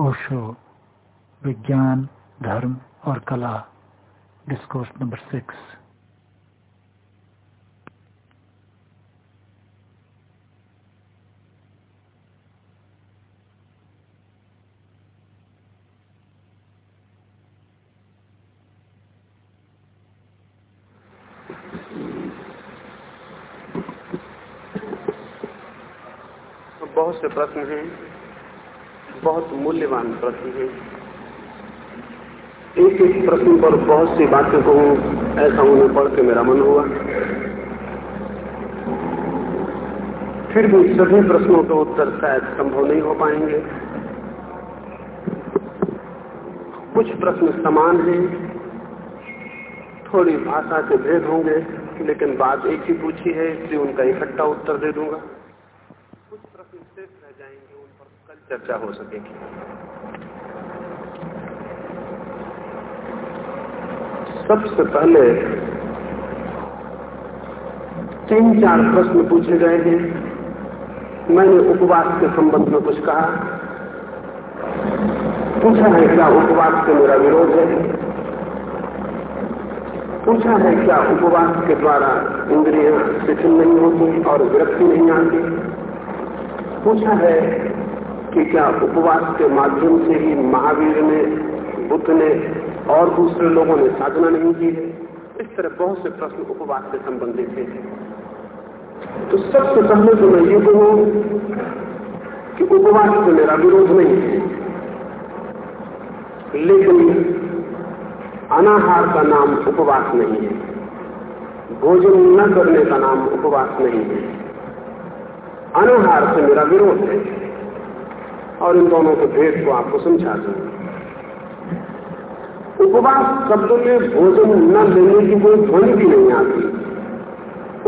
ओशो विज्ञान धर्म और कला डिस्कोर्स नंबर सिक्स। बहुत से प्रश्न हैं। बहुत मूल्यवान प्रश्न है। एक एक प्रश्न पर बहुत सी बातें कहूँ, ऐसा उन्हें पढ़ के मेरा मन हुआ। फिर भी सभी प्रश्नों के उत्तर शायद संभव नहीं हो पाएँगे। कुछ प्रश्न समान हैं। थोड़ी भाषा के भेद होंगे, लेकिन बात एक ही पूछी है, इसलिए उनका इकट्ठा उत्तर दे दूँगा। चर्चा हो सकेगी। सबसे पहले तीन चार प्रश्न पूछे गए हैं। मैंने उपवास के संबंध में कुछ कहा। पूछा है, क्या उपवास से मेरा विरोध है? पूछा है, क्या उपवास के द्वारा इंद्रियाँ शिथिल नहीं होती और विरक्ति नहीं आती? पूछा है कि क्या उपवास के माध्यम से ही महावीर ने, बुद्ध ने और दूसरे लोगों ने साधना नहीं की? है इस तरह बहुत से प्रश्न उपवास से संबंधित थे। तो सबसे पहले तो मैं ये कहूँ कि उपवास से मेरा विरोध नहीं है। लेकिन अनाहार का नाम उपवास नहीं है। भोजन न करने का नाम उपवास नहीं है। अनाहार से मेरा विरोध है। और इन दोनों के भेद को आपको समझा दूँ। उपवास शब्द में भोजन न लेने की कोई ध्वनि भी नहीं आती।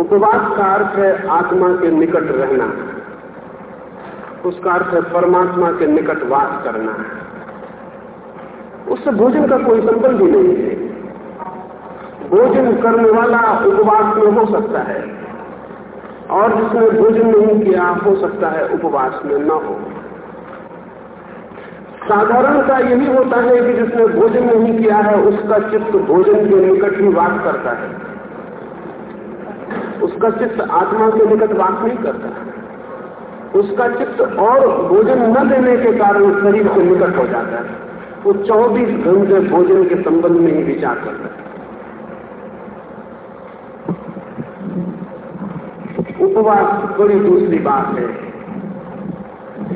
उपवास का अर्थ है आत्मा के निकट रहना। उसका अर्थ है परमात्मा के निकट वास करना। उससे भोजन का कोई संबंध ही नहीं है। भोजन करने वाला उपवास में हो सकता है, और जिसने भोजन नहीं किया, हो सकता है उपवास में न हो। साधारणता यही होता है कि जिसने भोजन नहीं किया है, उसका चित्त भोजन के निकट ही वास करता है। उसका चित्त आत्मा के निकट वास नहीं करता उसका चित्त और भोजन न देने के कारण शरीर से निकट हो जाता है। वो 24 घंटे भोजन के संबंध में ही विचार करता है। उपवास बड़ी दूसरी बात है।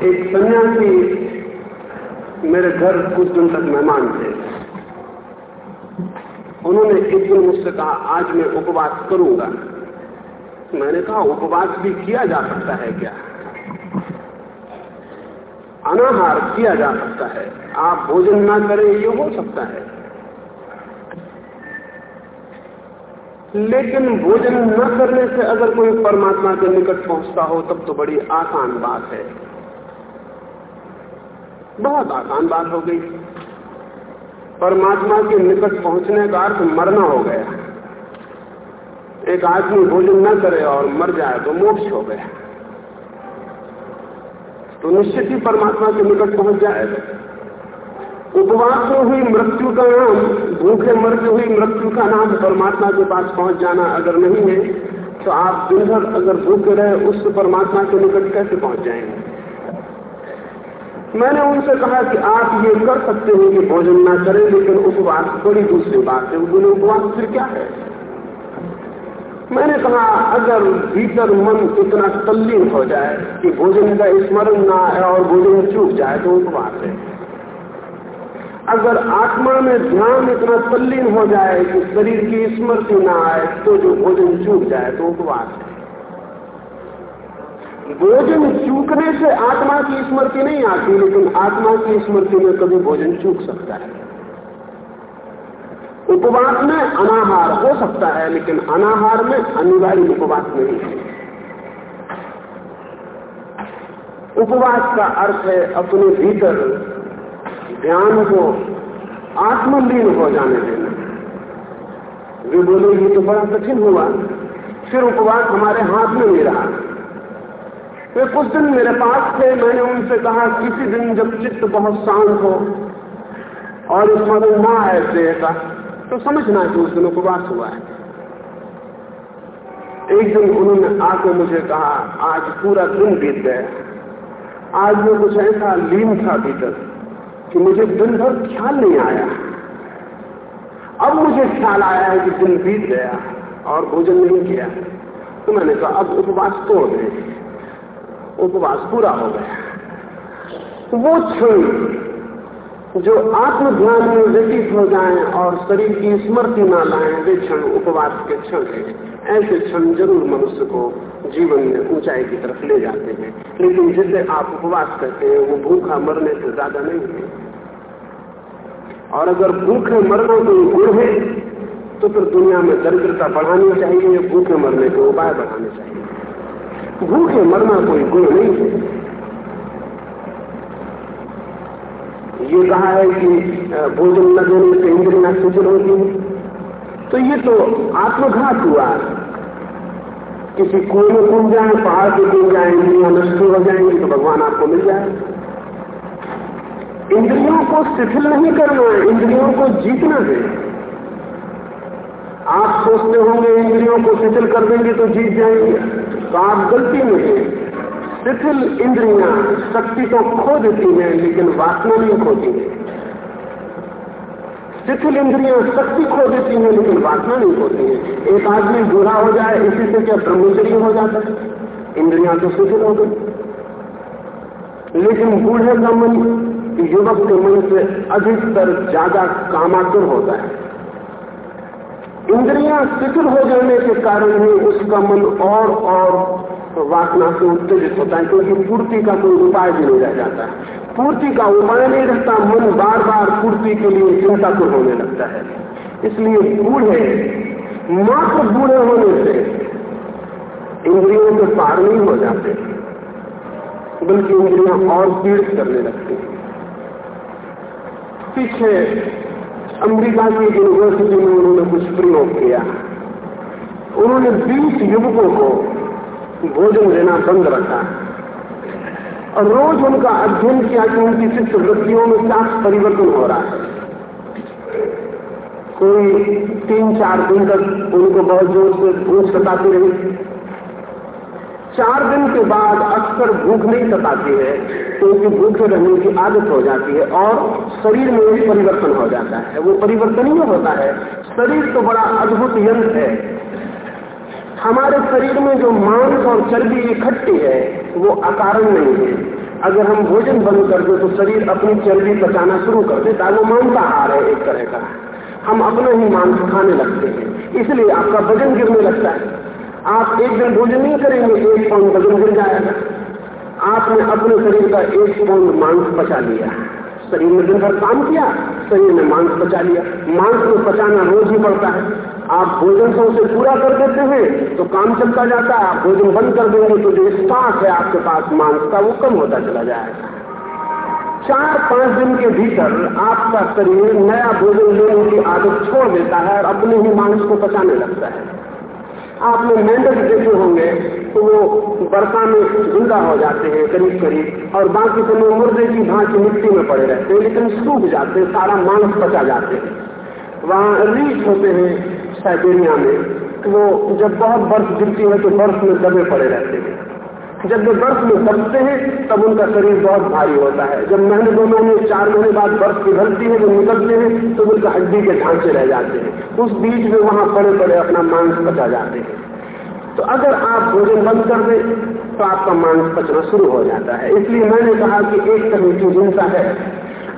एक सन्यासी मेरे घर कुछ दिन तक मेहमान थे। उन्होंने एक दिन मुझसे कहा, आज मैं उपवास करूँगा। मैंने कहा, उपवास भी किया जा सकता है क्या? अनाहार किया जा सकता है। आप भोजन ना करें, ये हो सकता है। लेकिन भोजन न करने से अगर कोई परमात्मा के निकट पहुँचता हो, तब तो बड़ी आसान बात है। बहुत आसान बात हो गई। परमात्मा के निकट पहुँचने का अर्थ मरना हो गया। एक आदमी भोजन न करे और मर जाए तो मोक्ष हो गया। तो निश्चित ही परमात्मा के निकट पहुँच जाएगा उपवास हुई मृत्यु का नाम, भूखे मर के हुई मृत्यु का नाम परमात्मा के पास पहुँच जाना अगर नहीं है तो आप दिन भर अगर भूखे रहे उससे परमात्मा के निकट कैसे पहुँच जाएँगे? मैंने उनसे कहा कि आप ये कर सकते हो कि भोजन ना करें, लेकिन उपवास बड़ी दूसरी बात है बोले उपवास फिर क्या है? मैंने कहा, अगर भीतर मन इतना तल्लीन हो जाए कि भोजन का स्मरण ना आए और भोजन चूक जाए तो उपवास है। अगर आत्मा में ध्यान इतना तल्लीन हो जाए कि शरीर की स्मृति ना आए तो जो भोजन चूक जाए तो उपवास है। भोजन चूकने से आत्मा की स्मृति नहीं आती, लेकिन आत्मा की स्मृति में कभी भोजन चूक सकता है। उपवास में अनाहार हो सकता है, लेकिन अनाहार में अनिवार्य उपवास नहीं है। उपवास का अर्थ है अपने भीतर ध्यान को आत्मलीन हो जाने देना। वे बोले, ये तो बड़ा कठिन हुआ। फिर उपवास हमारे हाथ में नहीं रहा। वे कुछ दिन मेरे पास थे। मैंने उनसे कहा, किसी दिन जब चित्त बहुत शांत हो और स्मरण ना देह का तो समझना कि उस दिन उपवास हुआ है। एक दिन उन्होंने आके मुझे कहा, आज पूरा दिन बीत गया आज में कुछ ऐसा लीन था भीतर कि मुझे दिन भर ख्याल नहीं आया। अब मुझे ख्याल आया है कि दिन बीत गया और भोजन नहीं किया। तो मैंने कहा, अब उपवास तोड़ दे। उपवास पूरा हो गया। वो क्षण जो आत्म ध्यान में व्यतीत हो जाए और शरीर की स्मृति ना लाए, वे क्षण उपवास के क्षण हैं। ऐसे क्षण ज़रूर मनुष्य को जीवन में ऊंचाई की तरफ़ ले जाते हैं। लेकिन जिसे आप उपवास करते हैं, वो भूखा मरने से ज़्यादा नहीं है। और अगर भूखे मरना कोई गुण है तो फिर दुनिया में दरिद्रता बढ़ानी चाहिए, भूखे मरने के उपाय बढ़ाने चाहिए। भूखे मरना कोई गुण नहीं। है ये कहा है कि भोजन न देने से इंद्रिया शिथिल होती है। तो ये तो आत्मघात हुआ। किसी कुएँ में कूद जाए, पहाड़ पे कूद जाए, इंद्रिया नष्ट हो जाएँगी तो भगवान आपको मिल जाए। इंद्रियों को शिथिल नहीं करना है, इंद्रियों को जीतना है। आप सोचते होंगे, इंद्रियों को शिथिल कर देंगे तो जीत जाएँगे। तो आप गलती में शिथिल इंद्रिया शक्ति तो खो देती है, लेकिन वासना नहीं खोती है। शिथिल इंद्रिया शक्ति खो देती है, लेकिन वासना नहीं खोती है। एक आदमी बुरा हो जाए, इसी से क्या ब्रह्मचर्य हो जाता है? इंद्रियाँ तो शिथिल हो गई। लेकिन बूढ़े का मन युवक के मन से अधिकतर ज़्यादा कामातुर होता है। इंद्रियाँ शिथिल हो जाने के कारण ही उसका मन और और वासना से उत्तेजित होता है, क्योंकि पूर्ति का कोई उपाय भी नहीं रह जाता है। पूर्ति का उपाय नहीं रहता, मन बार बार पूर्ति के लिए चिंता को होने लगता है। इसलिए बूढ़े, मात्र बूढ़े होने से इंद्रियों के पार नहीं हो जाते, बल्कि इंद्रियाँ और पीड़ित करने लगती पीछे अमेरिका की यूनिवर्सिटी में उन्होंने कुछ प्रयोग किया। उन्होंने 20 युवकों को भोजन लेना बंद रखा। और रोज उनका अध्ययन किया कि उनकी चित्त वृत्तियों में क्या परिवर्तन हो रहा है। कोई तीन चार दिन तक उनको बहुत ज़ोर से भूख सताती रही। चार दिन के बाद अक्सर भूख नहीं सताती है तो भूखे रहने की आदत हो जाती है और शरीर में भी परिवर्तन हो जाता है। वो परिवर्तन ही होता है। शरीर तो बड़ा अद्भुत यंत्र है। हमारे शरीर में जो मांस और चर्बी इकट्ठी है, वो अकारण नहीं है। अगर हम भोजन बंद कर दे तो शरीर अपनी चर्बी पचाना शुरू कर देता वो मांसाहार है एक तरह का। हम अपना ही मांस खाने लगते हैं। इसलिए आपका वज़न गिरने लगता है। आप एक दिन भोजन नहीं करेंगे, एक पाउंड वज़न गिर जाएगा। आपने अपने शरीर का एक पाउंड मांस पचा लिया। शरीर में दिन भर काम किया, शरीर में मांस बचा लिया। मांस को पचाना रोज ही पड़ता है। आप भोजन से उसे पूरा कर देते हैं तो काम चलता जाता है। आप भोजन बंद कर देंगे तो जो स्टाक है आपके पास, मांस का वो कम होता चला जाएगा। चार पाँच दिन के भीतर आपका शरीर नया भोजन लेने की आदत छोड़ देता है और अपने ही मांस को पचाने लगता है। आपने मेंढक देखे होंगे तो वो बर्फा में ज़िंदा हो जाते हैं करीब करीब और बाकी समय मुर्दे की भांति मिट्टी में पड़े रहते हैं, लेकिन सूख जाते हैं, सारा मांस पचा जाते हैं। वहाँ रीछ होते हैं साइबेरिया में तो वो जब बहुत बर्फ़ गिरती है तो बर्फ़ में दबे पड़े रहते हैं। जब वे बर्फ़ में दबते हैं, तब उनका शरीर बहुत भारी होता है। जब महीने दो महीने चार महीने बाद बर्फ़ पिघलती है वो निकलते हैं तो उनका हड्डी के ढांचे रह जाते हैं। उस बीच में वहाँ पड़े पड़े अपना मांस पचा जाते हैं। तो अगर आप भोजन बंद कर दें तो आपका मांस पचना शुरू हो जाता है। इसलिए मैंने कहा कि एक तरह की हिंसा है।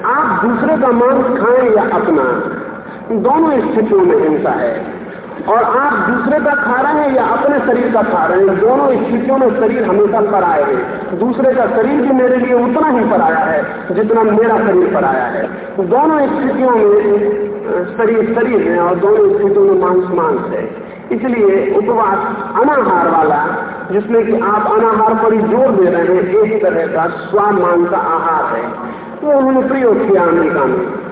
आप दूसरे का मांस खाएँ या अपना, दोनों स्थितियों में हिंसा है। और आप दूसरे का खा रहे हैं या अपने शरीर का खा रहे हैं? दोनों स्थितियों में शरीर हमेशा पर आए हैं। दूसरे का शरीर भी मेरे लिए उतना ही पर आया है जितना मेरा शरीर पर आया है। दोनों स्थितियों में शरीर शरीर है और दोनों स्थितियों में मांस मांस है। इसलिए उपवास अनाहार वाला, जिसमें कि आप अनाहार पर ही ज़ोर दे रहे हैं, एक तरह का स्वाद मान का आहार है। वो उन्होंने प्रयोग किया अमेरिका में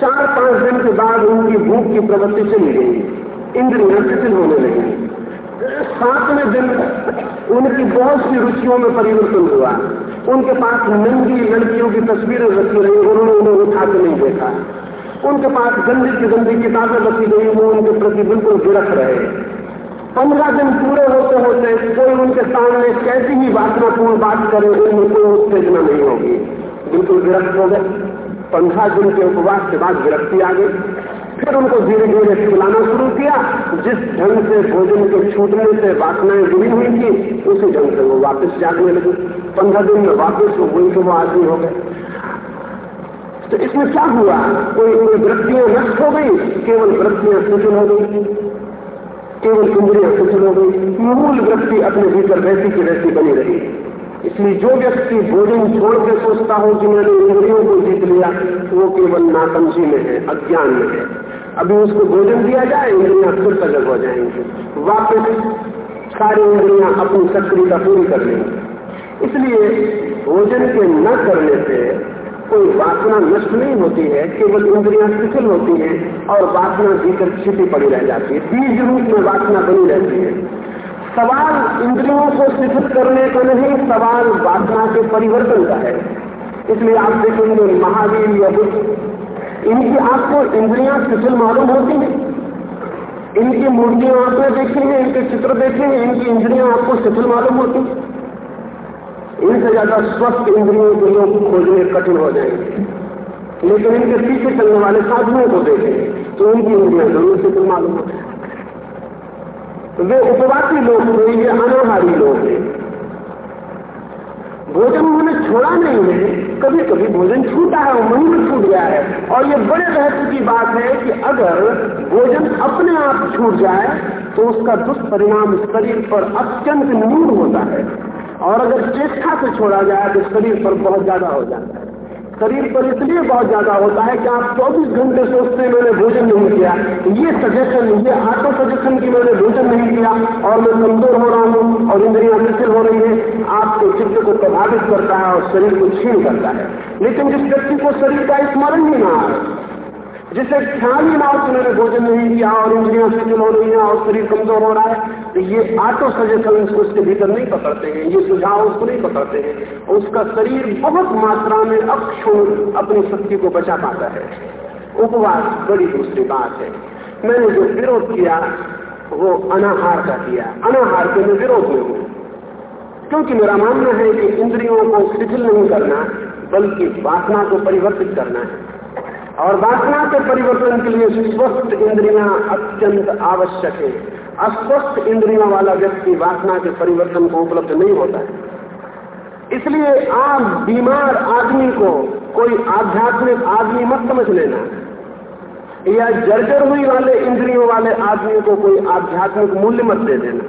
चार पाँच दिन के बाद उनकी भूख की प्रवृत्ति चली गई इंद्रियाँ शिथिल होने लगी। सातवें दिन उनकी बहुत सी रुचियों में परिवर्तन हुआ। उनके पास नंगी लड़कियों की तस्वीरें रखी रही, उन्होंने उन्हें उठा के नहीं देखा। उनके पास गंदी की गंदी किताबें रखी गई वो उनके प्रति बिल्कुल गिरफ रहे। पंद्रह दिन पूरे होते होते कोई उनके सामने कैसी ही वासनापूर्ण बात करे, उनमें कोई उत्तेजना नहीं होगी। बिल्कुल गिरफ्त हो गए। पंद्रह दिन के उपवास के बाद गिरफ्ती आ गई। फिर उनको धीरे धीरे खिलाना शुरू किया। जिस ढंग से भोजन के छूटने से वासनाएँ जुड़ी हुई थी, उसी ढंग से वो वापस जागने लगी। पंद्रह दिन में वापस वही के वो आदमी हो गए। तो इसमें क्या हुआ? कोई वृत्तियाँ नष्ट हो गई, केवल वृत्तियाँ शिथिल हो गई। केवल इंद्रिया शिथिल हो गई। मूल वृत्ति अपने भीतर वैसी की वैसी बनी रही। इसलिए जो व्यक्ति भोजन छोड़ के सोचता हो कि मैंने इंद्रियों को जीत लिया, वो केवल नासमझी में है, अज्ञान में है। अभी उसको भोजन दिया जाए, इंद्रियाँ फिर सजग हो जाएँगी। वापस सारी इंद्रियाँ अपनी सक्रियता पूरी कर लेंगी। इसलिए भोजन के न करने से कोई वासना नष्ट नहीं होती है, केवल इंद्रियाँ शिथिल होती हैं और वासना भीतर छिपी पड़ी रह जाती है। बीज रूप में वासना बनी रहती है। सवाल इंद्रियों को शिथिल करने का नहीं, सवाल वासना के परिवर्तन का है। इसलिए आप देखेंगे महावीर या बुद्ध, इनकी आपको इंद्रियाँ शिथिल मालूम होती हैं। इनकी मूर्तियाँ आपने देखी हैं, इनके चित्र देखे हैं, इनकी इंद्रियाँ आपको शिथिल मालूम होती इनसे ज़्यादा स्वस्थ इंद्रियों के लोग खोजने कठिन हो जाएँगे। लेकिन इनके पीछे चलने वाले साधुओं को देखें तो उनकी इंद्रियाँ ज़रूर शिथिल मालूम होती वे उपवासी लोग हुए ये अनाहारी लोग हैं भोजन उन्होंने छोड़ा नहीं है। कभी कभी भोजन छूटा है वहीं में छूट गया है। और ये बड़े रहस्य की बात है कि अगर भोजन अपने आप छूट जाए तो उसका दुष्परिणाम शरीर पर अत्यंत न्यून होता है। और अगर चेष्टा से छोड़ा जाए तो शरीर पर बहुत ज़्यादा हो जाता है। शरीर पर इसलिए बहुत ज़्यादा होता है कि आप 24 घंटे सोचते हैं, मैंने भोजन नहीं किया। ये सजेशन ये आटो सजेशन की मैंने भोजन नहीं किया और मैं कमज़ोर हो रहा हूँ और इंद्रिया शिथिल हो रही है, आपके चित्र को प्रभावित करता है और शरीर को छीन करता है। लेकिन जिस व्यक्ति को शरीर का स्मरण ही ना जिसे ख्याल ही ना हो मैंने भोजन नहीं किया और इंद्रियाँ शिथिल हो रही है और शरीर कमज़ोर हो रहा है तो ये आटो सजेशन उसको उसके भीतर नहीं पकड़ते हैं, ये सुझाव उसको नहीं पकड़ते हैं। उसका शरीर बहुत मात्रा में अक्षुण अपनी शक्ति को बचा पाता है। उपवास बड़ी दूसरी बात है। मैंने जो विरोध किया, वो अनाहार का किया। अनाहार के मैं विरोध में हूँ। क्योंकि मेरा मानना है कि इंद्रियों को शिथिल नहीं करना, बल्कि वासना को परिवर्तित करना है। और वासना के परिवर्तन के लिए स्वस्थ इंद्रियाँ अत्यंत आवश्यक है। अस्वस्थ इंद्रियों वाला व्यक्ति वासना के परिवर्तन को उपलब्ध नहीं होता है। इसलिए आप बीमार आदमी को कोई आध्यात्मिक आदमी मत समझ लेना। या जर्जर हुई वाले इंद्रियों वाले आदमी को कोई आध्यात्मिक मूल्य मत दे देना।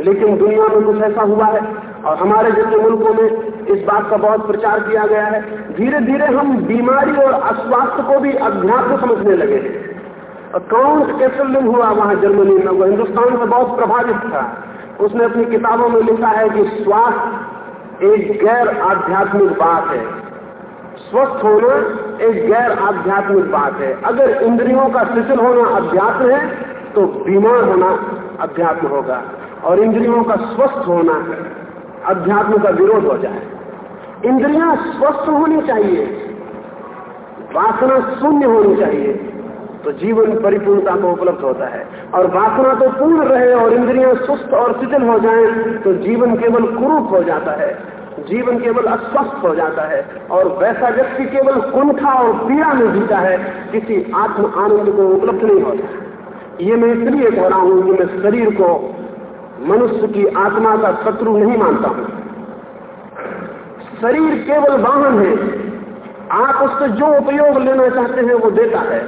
लेकिन दुनिया में कुछ ऐसा हुआ है और हमारे जैसे मुल्कों में इस बात का बहुत प्रचार किया गया है धीरे धीरे हम बीमारी और अस्वास्थ्य को भी अध्यात्म समझने लगे काउंट कैसलिन हुआ वहाँ जर्मनी में? वो हिंदुस्तान में बहुत प्रभावित था। उसने अपनी किताबों में लिखा है कि स्वास्थ्य एक गैर आध्यात्मिक बात है। स्वस्थ होना एक गैर आध्यात्मिक बात है। अगर इंद्रियों का शिथिल होना अध्यात्म है तो बीमार होना अध्यात्म होगा। और इंद्रियों का स्वस्थ होना अध्यात्म का विरोध हो जाए। इंद्रियाँ स्वस्थ होनी चाहिए, वासना शून्य होनी चाहिए तो जीवन परिपूर्णता को उपलब्ध होता है। और वासना तो पूर्ण रहे और इंद्रियाँ सुस्त और शिथिल हो जाएँ तो जीवन केवल कुरूप हो जाता है, जीवन केवल अस्वस्थ हो जाता है, और वैसा व्यक्ति केवल कुंठा और पीड़ा में जीता है, किसी आत्म आनंद को उपलब्ध नहीं होता। ये मैं इसलिए कह रहा हूँ कि मैं शरीर को मनुष्य की आत्मा का शत्रु नहीं मानता हूँ। शरीर केवल वाहन है। आप उससे जो उपयोग लेना चाहते हैं वो देता है।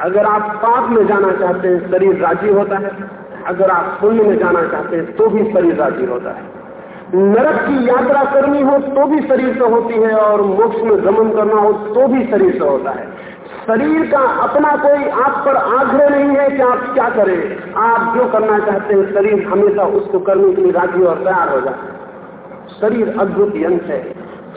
अगर आप पाप में जाना चाहते हैं, शरीर राज़ी होता है। अगर आप पुण्य में जाना चाहते हैं तो भी शरीर राज़ी होता है। नरक की यात्रा करनी हो तो भी शरीर से होती है, और मोक्ष में गमन करना हो तो भी शरीर से होता है। शरीर का अपना कोई आप पर आग्रह नहीं है कि आप क्या करें। आप जो करना चाहते हैं, शरीर हमेशा उसको करने के लिए राज़ी और तैयार हो जाए शरीर अद्भुत यंत्र है।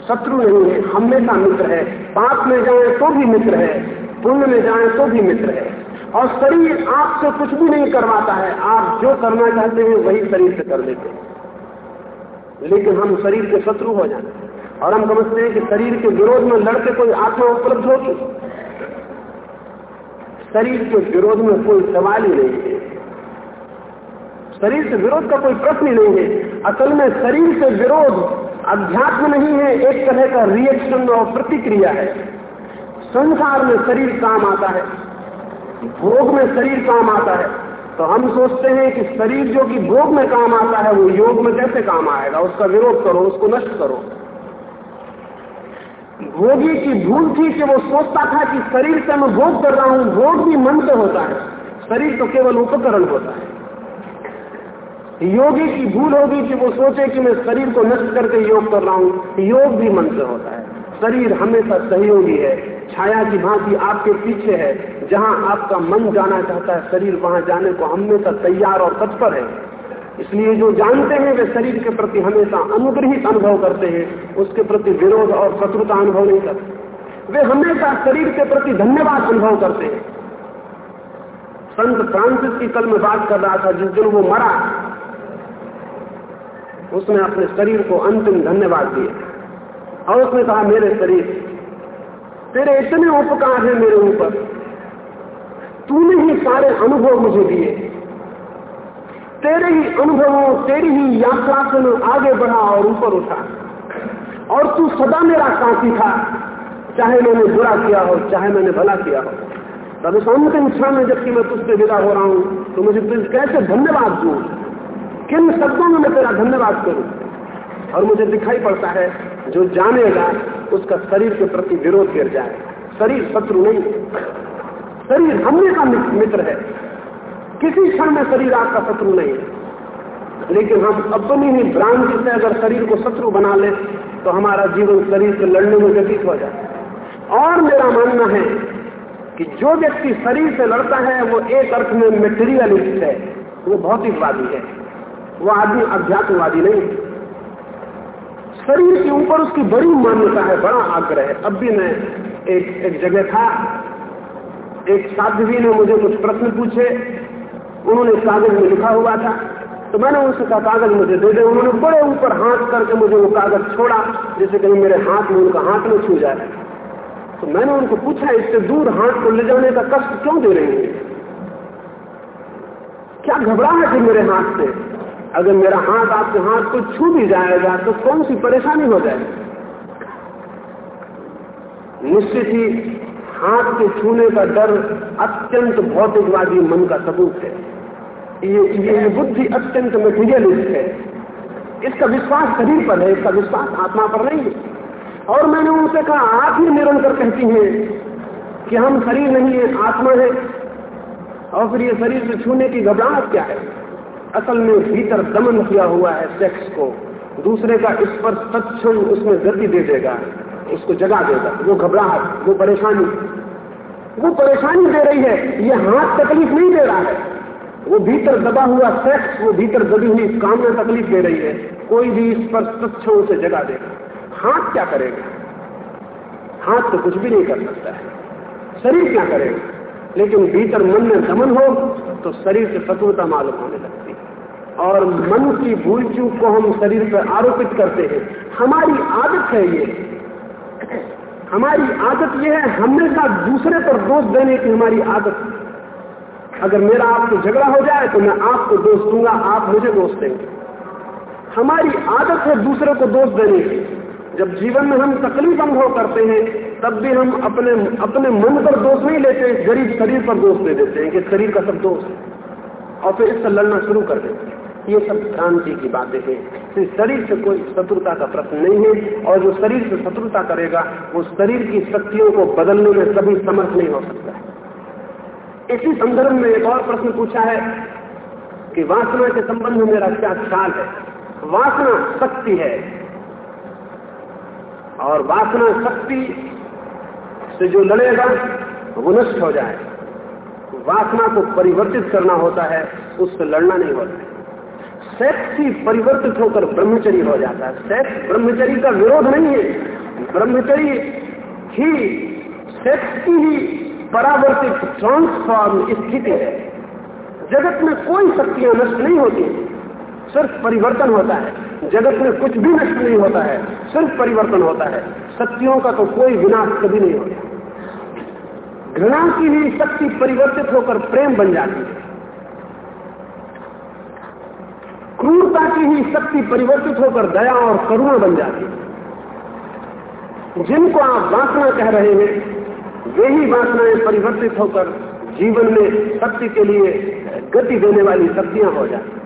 शत्रु नहीं है, हमेशा मित्र है। पाप में जाए तो भी मित्र है, पुण्य में जाए तो भी मित्र है। और शरीर आपसे कुछ भी नहीं करवाता है। आप जो करना चाहते हैं, वही शरीर से कर लेते हैं। लेकिन हम शरीर के शत्रु हो जाते हैं। और हम समझते हैं कि शरीर के विरोध में लड़के कोई आत्मा उपलब्ध होगी शरीर के विरोध में कोई सवाल ही नहीं है। शरीर से विरोध का कोई प्रश्न ही नहीं है। असल में शरीर से विरोध अध्यात्म नहीं है, एक तरह का रिएक्शन और प्रतिक्रिया है। संसार में शरीर काम आता है, भोग में शरीर काम आता है। तो हम सोचते हैं कि शरीर जो कि भोग में काम आता है, वो योग में कैसे काम आएगा? उसका विरोध करो, उसको नष्ट करो। भोगी की भूल थी कि वो सोचता था कि शरीर से मैं भोग कर रहा हूँ भोग भी मन से होता है। शरीर तो केवल उपकरण होता है। योगी की भूल होगी कि वो सोचे कि मैं शरीर को नष्ट करके योग कर रहा हूँ, योग भी मन से होता है। शरीर हमेशा सहयोगी है, छाया की भांति आपके पीछे है। जहाँ आपका मन जाना चाहता है, शरीर वहाँ जाने को हमेशा तैयार और तत्पर है। इसलिए जो जानते हैं वे शरीर के प्रति हमेशा अनुग्रहित अनुभव करते हैं, उसके प्रति विरोध और शत्रुता अनुभव नहीं करते। वे हमेशा शरीर के प्रति धन्यवाद अनुभव करते हैं। संत फ्रांसिस की कल में बात कर रहा था, जिस दिन वो मरा, उसने अपने शरीर को अंतिम धन्यवाद दिए और उसने कहा, मेरे शरीर, तेरे इतने उपकार हैं मेरे ऊपर। तूने ही सारे अनुभव मुझे दिए। तेरे ही अनुभवों, तेरी ही यात्रा से मैं आगे बढ़ा और ऊपर उठा। और तू सदा मेरा साथी था, चाहे मैंने बुरा किया हो, चाहे मैंने भला किया हो। तब इस अंतिम क्षण में जबकि मैं तुझसे विदा हो रहा हूँ तो मुझे तुझ कैसे धन्यवाद दू? किन शब्दों में मैं तेरा धन्यवाद करूँ? और मुझे दिखाई पड़ता है, जो जानेगा, उसका शरीर के प्रति विरोध गिर जाए। शरीर शत्रु नहीं, शरीर हमने का मित्र है। किसी क्षण में शरीर आपका शत्रु नहीं है। लेकिन हम अपनी ही भ्रांति से अगर शरीर को शत्रु बना ले तो हमारा जीवन शरीर से लड़ने में व्यतीत हो जाए और मेरा मानना है कि जो व्यक्ति शरीर से लड़ता है, वो एक अर्थ में मेटेरियलिस्ट है। वो भौतिकवादी है। वो आदमी अध्यात्मवादी नहीं शरीर के ऊपर उसकी बड़ी मान्यता है, बड़ा आग्रह है। अब भी मैं एक एक जगह था। एक साध्वी ने मुझे कुछ प्रश्न पूछे। उन्होंने कागज़ में लिखा हुआ था। तो मैंने उनसे कहा, कागज़ मुझे दे दे। उन्होंने बड़े ऊपर हाथ करके मुझे वो कागज़ छोड़ा जैसे कहीं मेरे हाथ में उनका हाथ में छू जाए। तो मैंने उनको पूछा, इससे दूर हाथ को ले जाने का कष्ट क्यों दे रही है? क्या घबराहट है मेरे हाथ से? अगर मेरा हाथ आपके हाथ को छू भी जाएगा तो कौन सी परेशानी हो जाएगी? निश्चित ही हाथ के छूने का डर अत्यंत भौतिकवादी मन का सबूत है। ये ये बुद्धि अत्यंत मेटीरियलिस्ट है। इसका विश्वास शरीर पर है? इसका विश्वास आत्मा पर नहीं है। और मैंने उनसे कहा, आप ही निरंतर कहती हैं कि हम शरीर नहीं है, आत्मा है। और फिर ये शरीर से छूने की घबराहट क्या है? असल में भीतर दमन किया हुआ है सेक्स को। दूसरे का स्पर्श तत्म उसमें गति दे देगा। उसको जगा देगा। वो घबराहट, वो परेशानी। वो परेशानी दे रही है। ये हाथ तकलीफ़ नहीं दे रहा है। वो भीतर दबा हुआ सेक्स वो भीतर दबी हुई काम में तकलीफ़ दे रही है। कोई भी स्पर्श तत्म उसे जगा देगा। हाथ क्या करेगा? हाथ तो कुछ भी नहीं कर सकता है। शरीर क्या करेगा? लेकिन भीतर मन में दमन हो तो शरीर से शत्रुता मालूम होने लगती है। और मन की भूल चूक को हम शरीर पर आरोपित करते हैं। हमारी आदत है ये हमारी आदत यह है हमेशा दूसरे पर दोष देने की हमारी आदत। अगर मेरा आपको झगड़ा हो जाए तो मैं आपको दोष दूँगा, आप मुझे दोष देंगे। हमारी आदत है दूसरे को दोष देने की। जब जीवन में हम तकलीफ़ अनुभव करते हैं, तब भी हम अपने अपने मन पर दोष नहीं लेते, गरीब शरीर पर दोष दे देते हैं कि शरीर का सब दोष है। और फिर इससे लड़ना शुरू कर देते हैं। ये सब क्रांति की बातें हैं। तो शरीर से कोई शत्रुता का प्रश्न नहीं है, और जो शरीर से शत्रुता करेगा, वो शरीर की शक्तियों को बदलने में कभी समर्थ नहीं हो सकता है। इसी संदर्भ में एक और प्रश्न पूछा है कि वासना के संबंध में मेरा क्या ख्याल है? वासना शक्ति है। और वासना शक्ति से जो लड़ेगा, वो नष्ट हो जाए। वासना को परिवर्तित करना होता है, उससे लड़ना नहीं होता है। सेक्स ही परिवर्तित होकर ब्रह्मचरी हो जाता है। सेक्स ब्रह्मचरी का विरोध नहीं है। ब्रह्मचरी ही सेक्स की ही परावर्तित ट्रांसफॉर्म स्थिति है। जगत में कोई शक्तियाँ नष्ट नहीं होती। सिर्फ़ परिवर्तन होता है। जगत में कुछ भी नष्ट नहीं होता है। सिर्फ़ परिवर्तन होता है। शक्तियों का तो कोई विनाश कभी नहीं होता। घृणा की ही शक्ति परिवर्तित होकर प्रेम बन जाती है। क्रूरता की ही शक्ति परिवर्तित होकर दया और करुणा बन जाती है। जिनको आप वासना कह रहे हैं, वे ही वासनाएँ परिवर्तित होकर जीवन में शक्ति के लिए गति देने वाली शक्तियाँ हो जाती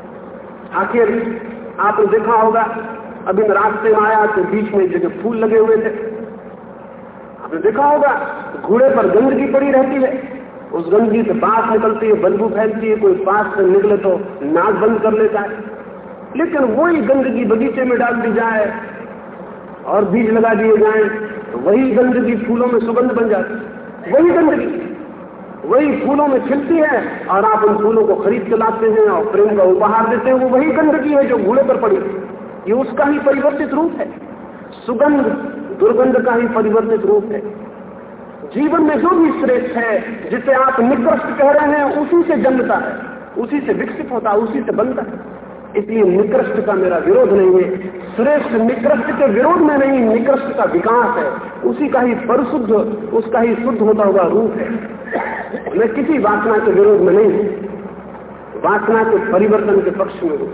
आखिर आपने देखा होगा अभी रास्ते में आया तो बीच में जगह फूल लगे हुए थे, आपने देखा होगा, घोड़े पर गंदगी पड़ी रहती है। उस गंदगी से बास निकलती है बदबू फैलती है, कोई पास से निकले तो नाक बंद कर लेता है। लेकिन वही गंदगी बगीचे में डाल दी जाए और बीज लगा दिए जाए तो वही गंदगी फूलों में सुगंध बन जाती वही गंदगी, वही फूलों में खिलती है और आप उन फूलों को खरीद के लाते हैं और प्रेम का उपहार देते हैं, वो वही गंदगी है जो घूड़े पर पड़ी ये उसका ही परिवर्तित रूप है। सुगंध दुर्गंध का ही परिवर्तित रूप है। जीवन में जो भी श्रेष्ठ है, जिसे आप निकृष्ट कह रहे हैं, उसी से जन्मता है, उसी से विकसित होता है, उसी से बनता है। इसलिए निकृष्ट का मेरा विरोध नहीं है। श्रेष्ठ निकृष्ट के विरोध में नहीं, निकृष्ट का विकास है। उसी का ही परिशुद्ध, उसका ही शुद्ध होता हुआ रूप है। मैं किसी वासना के विरोध में नहीं हूँ। वासना के परिवर्तन के पक्ष में हूँ।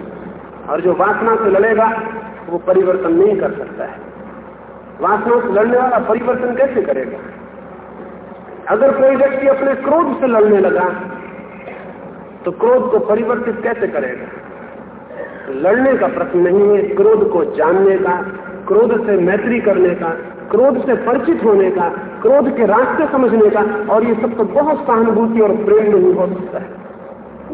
और जो वासना से लड़ेगा, वो परिवर्तन नहीं कर सकता है। वासना से लड़ने वाला परिवर्तन कैसे करेगा? अगर कोई व्यक्ति अपने क्रोध से लड़ने लगा तो क्रोध को परिवर्तित कैसे करेगा? लड़ने का प्रश्न नहीं है, क्रोध को जानने का, क्रोध से मैत्री करने का, क्रोध से परिचित होने का, क्रोध के रास्ते समझने का, और ये सब तो बहुत सहानुभूति और प्रेम नहीं हो सकता है।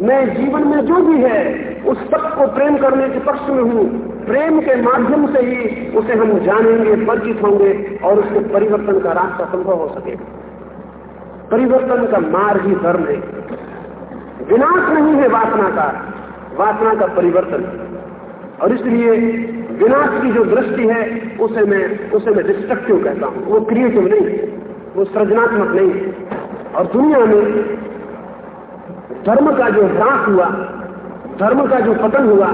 मैं जीवन में जो भी है, उस सबको प्रेम करने के पक्ष में हूँ। प्रेम के माध्यम से ही उसे हम जानेंगे, परिचित होंगे, और उसके परिवर्तन का रास्ता संभव हो सकेगा परिवर्तन का मार्ग ही धर्म है। विनाश नहीं है वासना का। वासना का परिवर्तन। और इसलिए विनाश की जो दृष्टि है, उसे मैं उसे मैं डिस्ट्रक्टिव कहता हूँ। वो क्रिएटिव नहीं, वो सृजनात्मक नहीं। और दुनिया में धर्म का जो ह्रास हुआ, धर्म का जो पतन हुआ,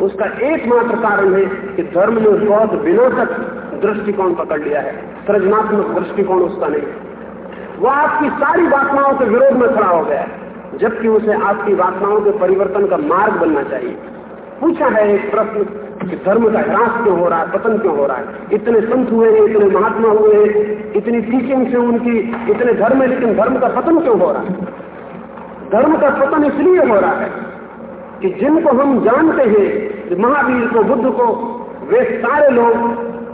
उसका एकमात्र कारण है कि धर्म ने बहुत विनाशक दृष्टिकोण पकड़ लिया है। सृजनात्मक दृष्टिकोण उसका नहीं। वो आपकी सारी वासनाओं के विरोध में खड़ा हो गया है, जबकि उसे आपकी वासनाओं के परिवर्तन का मार्ग बनना चाहिए। पूछा है एक प्रश्न कि धर्म का ह्रास क्यों हो रहा है, पतन क्यों हो रहा है? इतने संत हुए इतने महात्मा हुए इतनी टीचिंग से उनकी, इतने धर्म है, लेकिन धर्म का पतन क्यों हो रहा है? धर्म का पतन इसलिए हो रहा है कि जिनको हम जानते हैं महावीर को, बुद्ध को, वे सारे लोग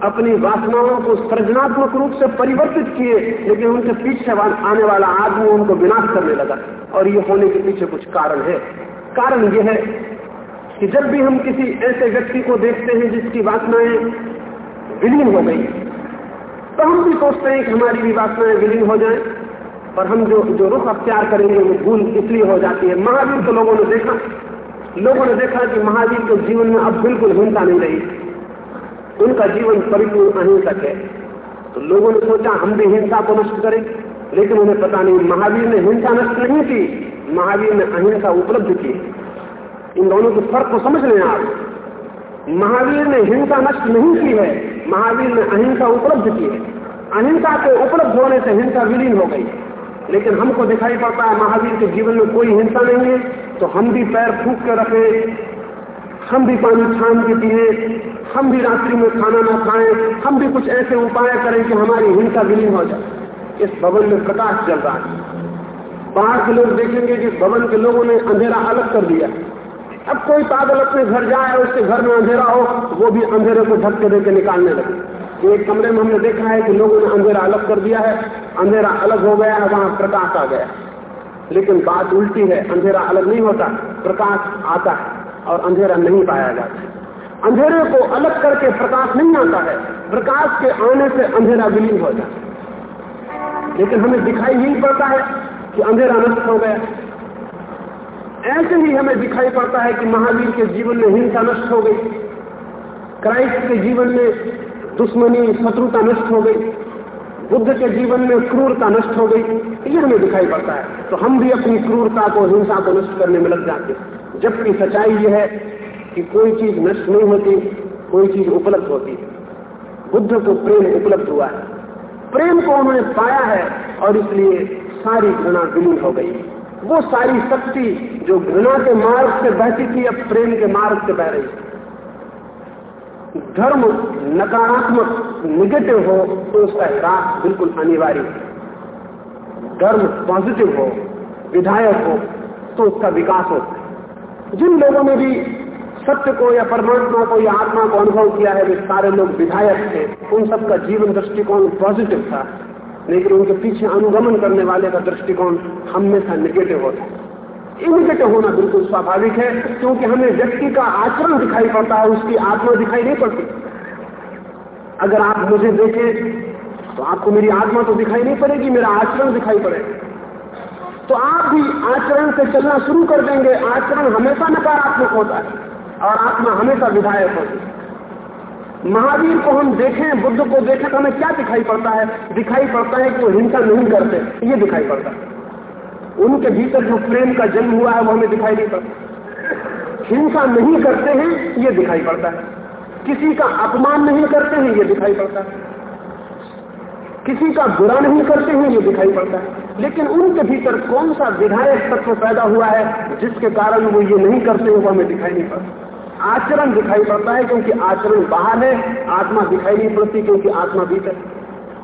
अपनी वासनाओं को सृजनात्मक रूप से परिवर्तित किए, लेकिन उनके पीछे आने वाला आदमी उनको विनाश करने लगा। और ये होने के पीछे कुछ कारण है। कारण यह है कि जब भी हम किसी ऐसे व्यक्ति को देखते हैं जिसकी वासनाएँ विलीन हो गई तो हम भी सोचते हैं कि हमारी भी वासनाएँ विलीन हो जाए पर हम जो जो रुख अख्तियार करेंगे वो भूल इसलिए हो जाती है। महावीर को लोगों ने देखा। लोगों ने देखा कि महावीर के जीवन में अब बिल्कुल हिंसा नहीं रही। उनका जीवन परिपूर्ण अहिंसक है। तो लोगों ने सोचा, हम भी हिंसा को नष्ट करें, लेकिन उन्हें पता नहीं, महावीर ने हिंसा नष्ट नहीं की, महावीर ने अहिंसा उपलब्ध की। इन दोनों के फ़र्क को समझ लें आप महावीर ने हिंसा नष्ट नहीं की है, महावीर ने अहिंसा उपलब्ध की है। अहिंसा के उपलब्ध होने से हिंसा विलीन हो गई। लेकिन हमको दिखाई पड़ता है, महावीर के जीवन में कोई हिंसा नहीं है तो हम भी पैर फूक के रखे। हम भी पानी छान के पिए, हम भी रात्रि में खाना ना खाएँ, हम भी कुछ ऐसे उपाय करें कि हमारी हिंसा विलीन हो जाए। इस भवन में प्रकाश चल रहा है। बाहर के लोग देखेंगे कि भवन के लोगों ने अंधेरा अलग कर दिया। अब कोई पागल अपने घर जाए और उसके घर में अंधेरा हो, वो भी अंधेरे को धक्के देकर निकालने लगे। एक कमरे में हमने देखा है कि लोगों ने अंधेरा अलग कर दिया है, अंधेरा अलग हो गया है, वहाँ प्रकाश आ गया। लेकिन बात उल्टी है, अंधेरा अलग नहीं होता, प्रकाश आता है और अंधेरा नहीं पाया जाता अंधेरे को अलग करके प्रकाश नहीं आता है, प्रकाश के आने से अंधेरा विलीन हो जाता लेकिन हमें दिखाई नहीं पड़ता है कि अंधेरा नष्ट हो गया। ऐसे ही हमें दिखाई पड़ता है कि महावीर के जीवन में हिंसा नष्ट हो गई। क्राइस्ट के जीवन में दुश्मनी, शत्रुता नष्ट हो गई। बुद्ध के जीवन में क्रूरता नष्ट हो गई। ये हमें दिखाई पड़ता है। तो हम भी अपनी क्रूरता को, हिंसा को नष्ट करने में लग जाते जबकि सच्चाई यह है कि कोई चीज़ नष्ट नहीं होती, कोई चीज़ उपलब्ध होती बुद्ध को प्रेम उपलब्ध हुआ है। प्रेम को उन्होंने पाया है और इसलिए सारी घृणा विलीन हो गई। वो सारी शक्ति जो घृणा के मार्ग से बहती थी, अब प्रेम के मार्ग से बह रही धर्म नकारात्मक निगेटिव हो तो उसका ह्रास बिल्कुल अनिवार्य धर्म पॉजिटिव हो, विधायक हो तो उसका विकास हो। जिन लोगों ने भी सत्य को या परमात्मा को या आत्मा को अनुभव किया है, वे सारे लोग विधायक थे। उन सबका जीवन दृष्टिकोण पॉजिटिव था। लेकिन उनके पीछे अनुगमन करने वाले का दृष्टिकोण हमेशा निगेटिव होता है। इनिगेटिव होना बिल्कुल स्वाभाविक है, क्योंकि हमें व्यक्ति का आचरण दिखाई पड़ता है, उसकी आत्मा दिखाई नहीं पड़ती। अगर आप मुझे देखें तो आपको मेरी आत्मा तो दिखाई नहीं पड़ेगी, मेरा आचरण दिखाई पड़ेगा। तो आप भी आचरण से चलना शुरू कर देंगे। आचरण हमेशा नकारात्मक होता है, और आत्मा हमेशा विधायक होती महावीर को हम देखें, बुद्ध को देखें तो हमें क्या दिखाई पड़ता है? दिखाई पड़ता है कि वो हिंसा नहीं करते, ये दिखाई पड़ता है। उनके भीतर जो प्रेम का जन्म हुआ है, वो हमें दिखाई नहीं पड़ता। हिंसा नहीं करते हैं, ये दिखाई पड़ता है। किसी का अपमान नहीं करते हैं, ये दिखाई पड़ता है। किसी का बुरा नहीं करते हैं, ये दिखाई पड़ता है। लेकिन उनके भीतर कौन सा विधायक तत्व पैदा हुआ है, जिसके कारण वो ये नहीं करते वो हमें दिखाई नहीं पड़ता। आचरण दिखाई पड़ता है क्योंकि आचरण बाहर है, आत्मा दिखाई नहीं पड़ती क्योंकि आत्मा भीतर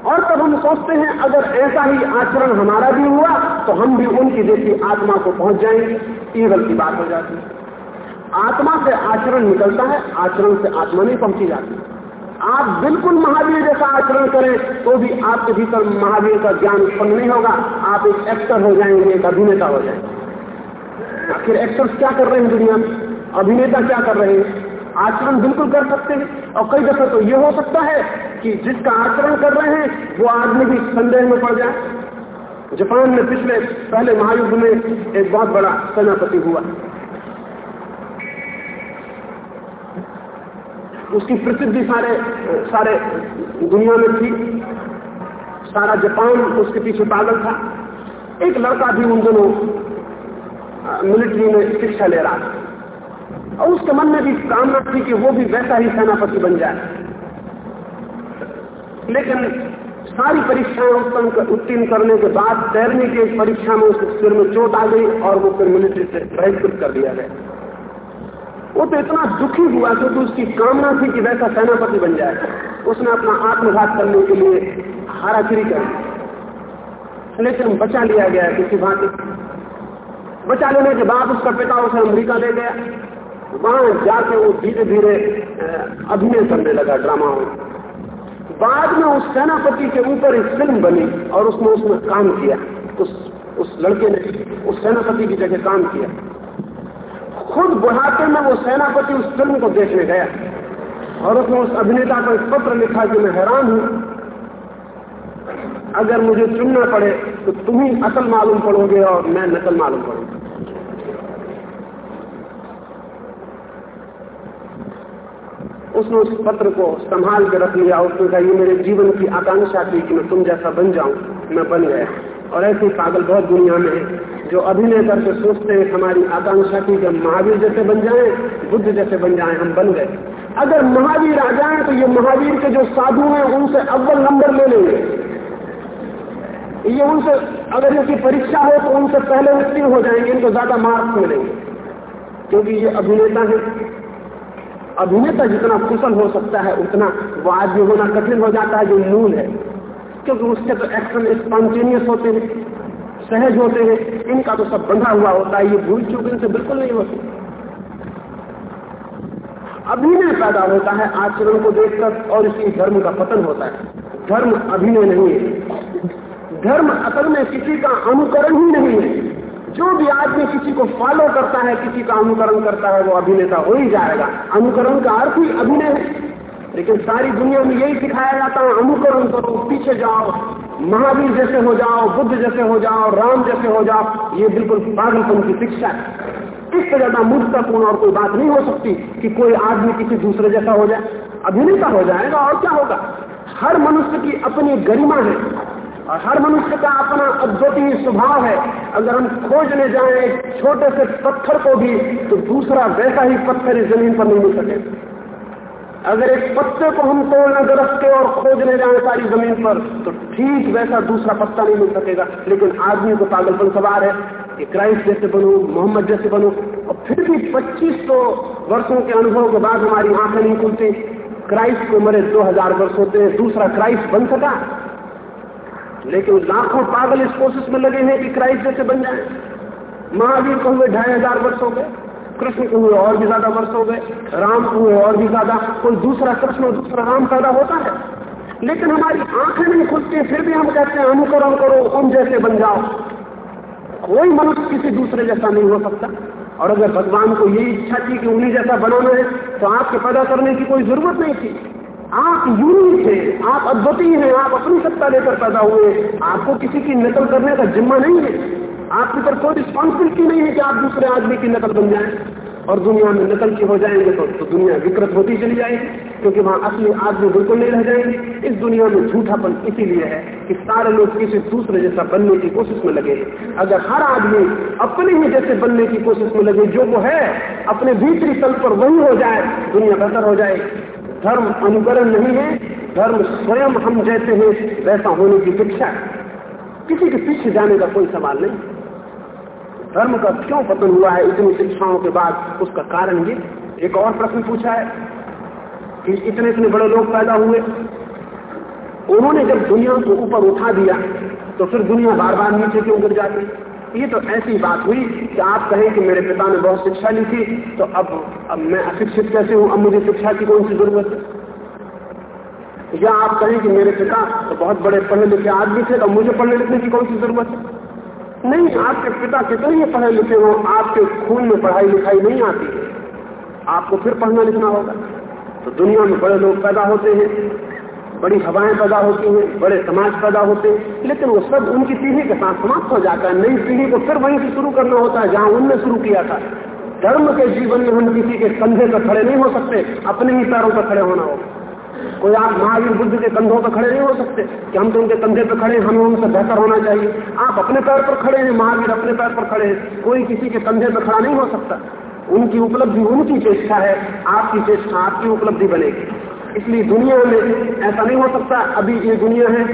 और तब हम सोचते हैं, अगर ऐसा ही आचरण हमारा भी हुआ तो हम भी उनकी जैसी आत्मा को पहुँच जाएँगे, ये गलती बात हो जाती है। आत्मा से आचरण निकलता है, आचरण से आत्मा नहीं पहुँची जाती। आप बिल्कुल महावीर जैसा आचरण करें तो भी आपके भीतर महावीर का ज्ञान उत्पन्न नहीं होगा, आप एक एक्टर हो जाएँगे, एक अभिनेता हो जाएँगे। आखिर एक्टर्स क्या कर रहे हैं दुनिया में? अभिनेता क्या कर रहे हैं? आचरण बिल्कुल कर सकते हैं। और कई दफ़ा तो ये हो सकता है कि जिसका आचरण कर रहे हैं, वो आदमी भी संदेह में पड़ जाए। जापान में पिछले, पहले महायुद्ध में एक बहुत बड़ा सेनापति हुआ। उसकी प्रसिद्धि सारे सारे दुनिया में थी। सारा जापान उसके पीछे पागल था। एक लड़का भी उन दोनों मिलिट्री में शिक्षा ले रहा था। और उसके मन में भी कामना थी कि वो भी वैसा ही सेनापति बन जाए। लेकिन सारी परीक्षाएँ उत्तीर्ण करने के बाद तैरने की परीक्षा में उसके सिर में चोट आ गई और वो फिर मिलिट्री से बहिष्कृत कर दिया गया। वो तो इतना दुखी हुआ क्योंकि उसकी कामना थी कि वैसा सेनापति बन जाए। उसने अपना आत्मघात करने के लिए हाराखिरी कर लेकिन बचा लिया गया किसी भांति। बचा लेने के बाद उसका पिता उसे अमरीका ले गया। वहाँ जाके वो धीरे धीरे अभिनय करने लगा ड्रामा हो बाद में उस सेनापति के ऊपर एक फ़िल्म बनी और उसने उसमें काम किया। उस उस लड़के ने, उस सेनापति की जगह काम किया। खुद बुढ़ापे में वो सेनापति उस फ़िल्म को देखने गया और उसने उस अभिनेता को एक पत्र लिखा कि मैं हैरान हूँ। अगर मुझे चुनना पड़े तो तुम ही असल मालूम पड़ोगे और मैं नकल मालूम पड़ूँगा। उसने उस पत्र को संभाल के रख लिया उसने कहा, ये मेरे जीवन की आकांक्षा थी कि मैं तुम जैसा बन जाऊँ, मैं बन गया। और ऐसे पागल बहुत दुनिया में है जो अभिनय करके सोचते हैं, हमारी आकांक्षा थी कि हम महावीर जैसे बन जाएँ, बुद्ध जैसे बन जाएँ, हम बन गए। अगर महावीर आ जाए तो ये महावीर के जो साधु हैं, उनसे अव्वल नंबर ले लेंगे। ये उनसे, अगर इनकी परीक्षा हो तो उनसे पहले उत्तीर्ण हो जाएँगे, इनको ज़्यादा मार्क्स मिलेंगे। क्योंकि ये अभिनेता है अभिनेता जितना कुशल हो सकता है, उतना वो आदमी होना कठिन हो जाता है, जो मूल है। क्योंकि उसके तो एक्शन स्पॉन्टेनियस होते हैं, सहज होते हैं, इनका तो सब बंधा हुआ होता है, ये भूल चूक इनसे बिल्कुल नहीं होती। अभिनय पैदा होता है आचरण को देखकर और इसी धर्म का पतन होता है। धर्म अभिनय नहीं है। धर्म असल में किसी का अनुकरण ही नहीं है। जो भी आदमी किसी को फॉलो करता है, किसी का अनुकरण करता है, वो अभिनेता हो ही जाएगा। अनुकरण का अर्थ ही अभिनय है। लेकिन सारी दुनिया में यही सिखाया जाता है, अनुकरण करो, पीछे जाओ, महावीर जैसे हो जाओ, बुद्ध जैसे हो जाओ, राम जैसे हो जाओ, ये बिल्कुल पागलपन की शिक्षा है। इससे ज़्यादा मूर्खतापूर्ण और कोई बात नहीं हो सकती कि कोई आदमी किसी दूसरे जैसा हो जाए। अभिनेता हो जाएगा और क्या होगा? हर मनुष्य की अपनी गरिमा है। और हर मनुष्य का अपना अद्वितीय स्वभाव है। अगर हम खोजने जाएँ एक छोटे से पत्थर को भी तो दूसरा वैसा ही पत्थर इस ज़मीन पर नहीं मिल सके। अगर एक पत्ते को हम तोड़ने दरस के और खोजने जाए सारी ज़मीन पर तो ठीक वैसा दूसरा पत्ता नहीं मिल सकेगा। लेकिन आदमी को पागलपन सवार है कि क्राइस्ट जैसे बनो, मोहम्मद जैसे बनो, और फिर भी 2500 वर्षों के अनुभव के बाद हमारी आँखें नहीं खुलती। क्राइस्ट को मरे 2000 वर्ष होते हैं, दूसरा क्राइस्ट बन सका। लेकिन लाखों पागल इस कोशिश में लगे हैं कि क्राइस्ट जैसे बन जाए। महावीर को हुए ढाई हज़ार वर्ष हो गए, कृष्ण को हुए और भी ज़्यादा वर्ष हो गए, राम को हुए और भी ज़्यादा, कोई दूसरा कृष्ण और दूसरा राम पैदा होता है। लेकिन हमारी आँखें नहीं खुलती, फिर भी हम कहते हैं, अनुकरण करो उन जैसे बन जाओ। कोई मनुष्य किसी दूसरे जैसा नहीं हो सकता। और अगर भगवान को यही इच्छा थी कि उन्हीं जैसा बनाना है तो आपके पैदा करने की कोई ज़रूरत नहीं थी। आप यूनिक थे आप अद्वितीय हैं आप अपनी सत्ता लेकर पैदा हुए। आपको किसी की नकल करने का जिम्मा नहीं है। आपके ऊपर कोई रिस्पॉन्सिबिलिटी नहीं है कि आप दूसरे आदमी की नकल बन जाए। और दुनिया में नकल के हो जाएँगे तो, तो दुनिया विकृत होती चली जाएगी क्योंकि वहाँ असली आदमी बिल्कुल नहीं रह जाएँगे। इस दुनिया में झूठापन इसीलिए है कि सारे लोग किसी दूसरे जैसा बनने की कोशिश में लगे अगर हर आदमी अपने ही जैसे बनने की कोशिश में लगे जो वो है अपने भीतरी तल पर वही हो जाए दुनिया बेहतर हो जाए धर्म अनुकरण नहीं है, धर्म स्वयं हम जैसे हैं, वैसा होने की शिक्षा। किसी के पीछे जाने का कोई सवाल नहीं। धर्म का क्यों पतन हुआ है? इतनी शिक्षाओं के बाद उसका कारण ये। एक और प्रश्न पूछा है कि इतने इतने बड़े लोग पैदा हुए। उन्होंने जब दुनिया को ऊपर उठा दिया तो फिर दुनिया बार बार नीचे क्यों गिर जाती? ये तो ऐसी बात हुई कि आप कहें कि मेरे पिता ने बहुत शिक्षा ली थी तो अब अब मैं अशिक्षित कैसे हूँ? अब मुझे शिक्षा की कौन सी ज़रूरत है? या आप कहें कि मेरे पिता तो बहुत बड़े पढ़े लिखे आदमी थे तो मुझे पढ़ने लिखने की कौन सी ज़रूरत है? नहीं, आपके पिता कितने ही पढ़े लिखे हो, आपके खून में पढ़ाई लिखाई नहीं आती। आपको फिर पढ़ना लिखना होगा। तो दुनिया में बड़े लोग पैदा होते हैं। बड़ी हवाएँ पैदा होती हैं, बड़े समाज पैदा होते हैं, लेकिन वो सब उनकी पीढ़ी के साथ समाप्त हो जाता है। नई पीढ़ी को फिर वहीं से शुरू करना होता है, जहाँ उनने शुरू किया था। धर्म के जीवन में हम किसी के कंधे पर खड़े नहीं हो सकते, अपने ही पैरों पर खड़े होना होगा। कोई आप महावीर बुद्ध के कंधों पर खड़े नहीं हो सकते कि हम तो उनके कंधे पर खड़े हैं, हमें उनसे बेहतर होना चाहिए। आप अपने पैर पर खड़े हैं, महावीर अपने पैर पर खड़े हैं, कोई किसी के कंधे पर खड़ा नहीं हो सकता। उनकी उपलब्धि उनकी चेष्टा है, आपकी चेष्टा आपकी उपलब्धि बनेगी। इसलिए दुनिया में ऐसा नहीं हो सकता, अभी ये दुनिया है।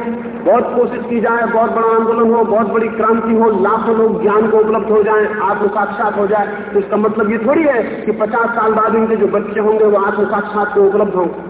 बहुत कोशिश की जाए, बहुत बड़ा आंदोलन हो, बहुत बड़ी क्रांति हो, लाखों लोग ज्ञान को उपलब्ध हो जाए आत्म साक्षात हो जाए तो इसका मतलब ये थोड़ी है कि 50 साल बाद इनके जो बच्चे होंगे, वो आत्म साक्षात को उपलब्ध होंगे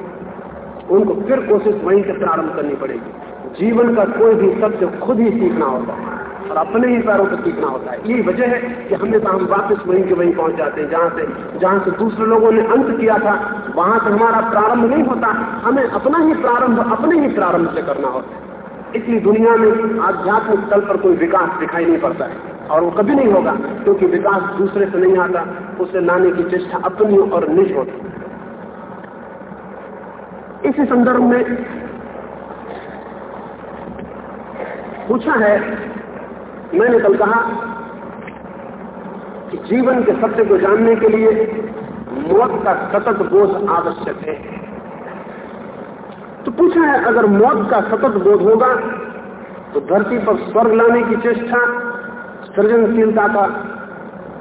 उनको फिर कोशिश वहीं से प्रारंभ करनी पड़ेगी। जीवन का कोई भी सत्य खुद ही सीखना होता है। और अपने ही पैरों पर सीखना होता है। यही वजह है कि हमेशा हम वापस वहीं के वहीं पहुँच जाते हैं, जहाँ से जहाँ से दूसरे लोगों ने अंत किया था, वहाँ से हमारा प्रारंभ नहीं होता। हमें अपना ही प्रारंभ, अपने ही प्रारंभ से करना होता है। इसलिए दुनिया में आध्यात्मिक तल पर कोई विकास दिखाई नहीं पड़ता है, और वो कभी नहीं होगा, क्योंकि विकास दूसरे से नहीं आता उसे लाने की चेष्टा अपनी और निज होती इसी संदर्भ में पूछा है मैंने कल कहा कि जीवन के सत्य को जानने के लिए मौत का सतत बोध आवश्यक है। तो पूछा है, अगर मौत का सतत बोध होगा तो धरती पर स्वर्ग लाने की चेष्टा, सृजनशीलता का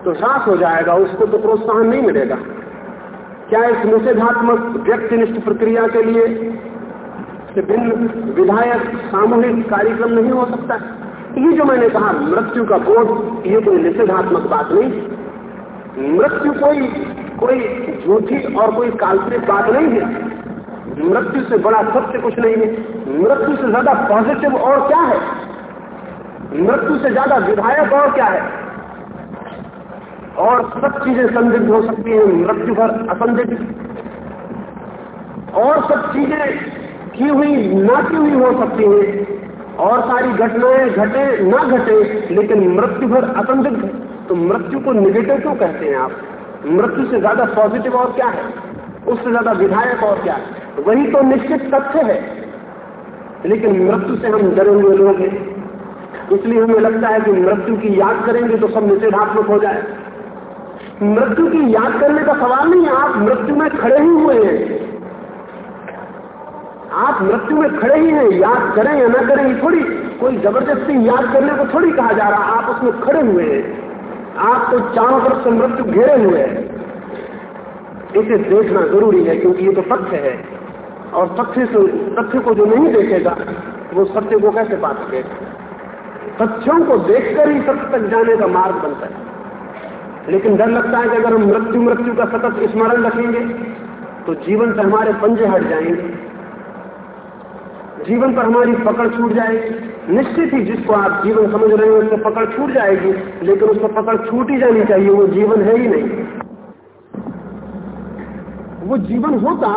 तो ह्रास हो जाएगा, उसको तो प्रोत्साहन नहीं मिलेगा। क्या इस निषेधात्मक व्यक्तिनिष्ठ प्रक्रिया के लिए विभिन्न विधायक सामूहिक कार्यक्रम नहीं हो सकता? ये जो मैंने कहा, मृत्यु का बोध, ये कोई निषेधात्मक बात नहीं। मृत्यु कोई कोई झूठी और कोई काल्पनिक बात नहीं है। मृत्यु से बड़ा सत्य कुछ नहीं है। मृत्यु से ज़्यादा पॉजिटिव और क्या है? मृत्यु से ज़्यादा विधायक और क्या है? और सब चीज़ें संदिग्ध हो सकती है, मृत्यु भर असंदिग्ध। और सब चीज़ें की हुई, ना की हुई हो सकती हैं। और सारी घटनाएँ घटे, ना घटे, लेकिन मृत्यु भर असंदिग्ध तो मृत्यु को निगेटिव क्यों कहते हैं आप? मृत्यु से ज़्यादा पॉजिटिव और क्या है? उससे ज़्यादा विधायक और क्या है? वही तो निश्चित तथ्य है। लेकिन मृत्यु से हम डरे हुए लोग हैं। इसलिए हमें लगता है कि मृत्यु की याद करेंगे तो सब निषेधात्मक हो जाए। मृत्यु की याद करने का सवाल नहीं है। आप मृत्यु में खड़े ही हुए हैं। आप मृत्यु में खड़े ही हैं, याद करें या ना करें थोड़ी कोई ज़बरदस्ती याद करने को थोड़ी कहा जा रहा, आप उसमें खड़े हुए हैं। आप तो चारों तरफ़ से मृत्यु घेरे हुए हैं। इसे देखना ज़रूरी है, क्योंकि ये तो तथ्य है। और तथ्य से तथ्य को जो नहीं देखेगा, वो सत्य को कैसे पा सकेगा तथ्यों को देखकर ही सत्य तक जाने का मार्ग बनता है। लेकिन डर लगता है कि अगर हम मृत्यु मृत्यु का सतत स्मरण रखेंगे तो जीवन से हमारे पंजे हट जाएँगे। जीवन पर हमारी पकड़ छूट जाएगी। निश्चित ही जिसको आप जीवन समझ रहे हैं, उसको पकड़ छूट जाएगी, लेकिन उसको पकड़ छूट ही जानी चाहिए, वो जीवन है ही नहीं। वो जीवन होता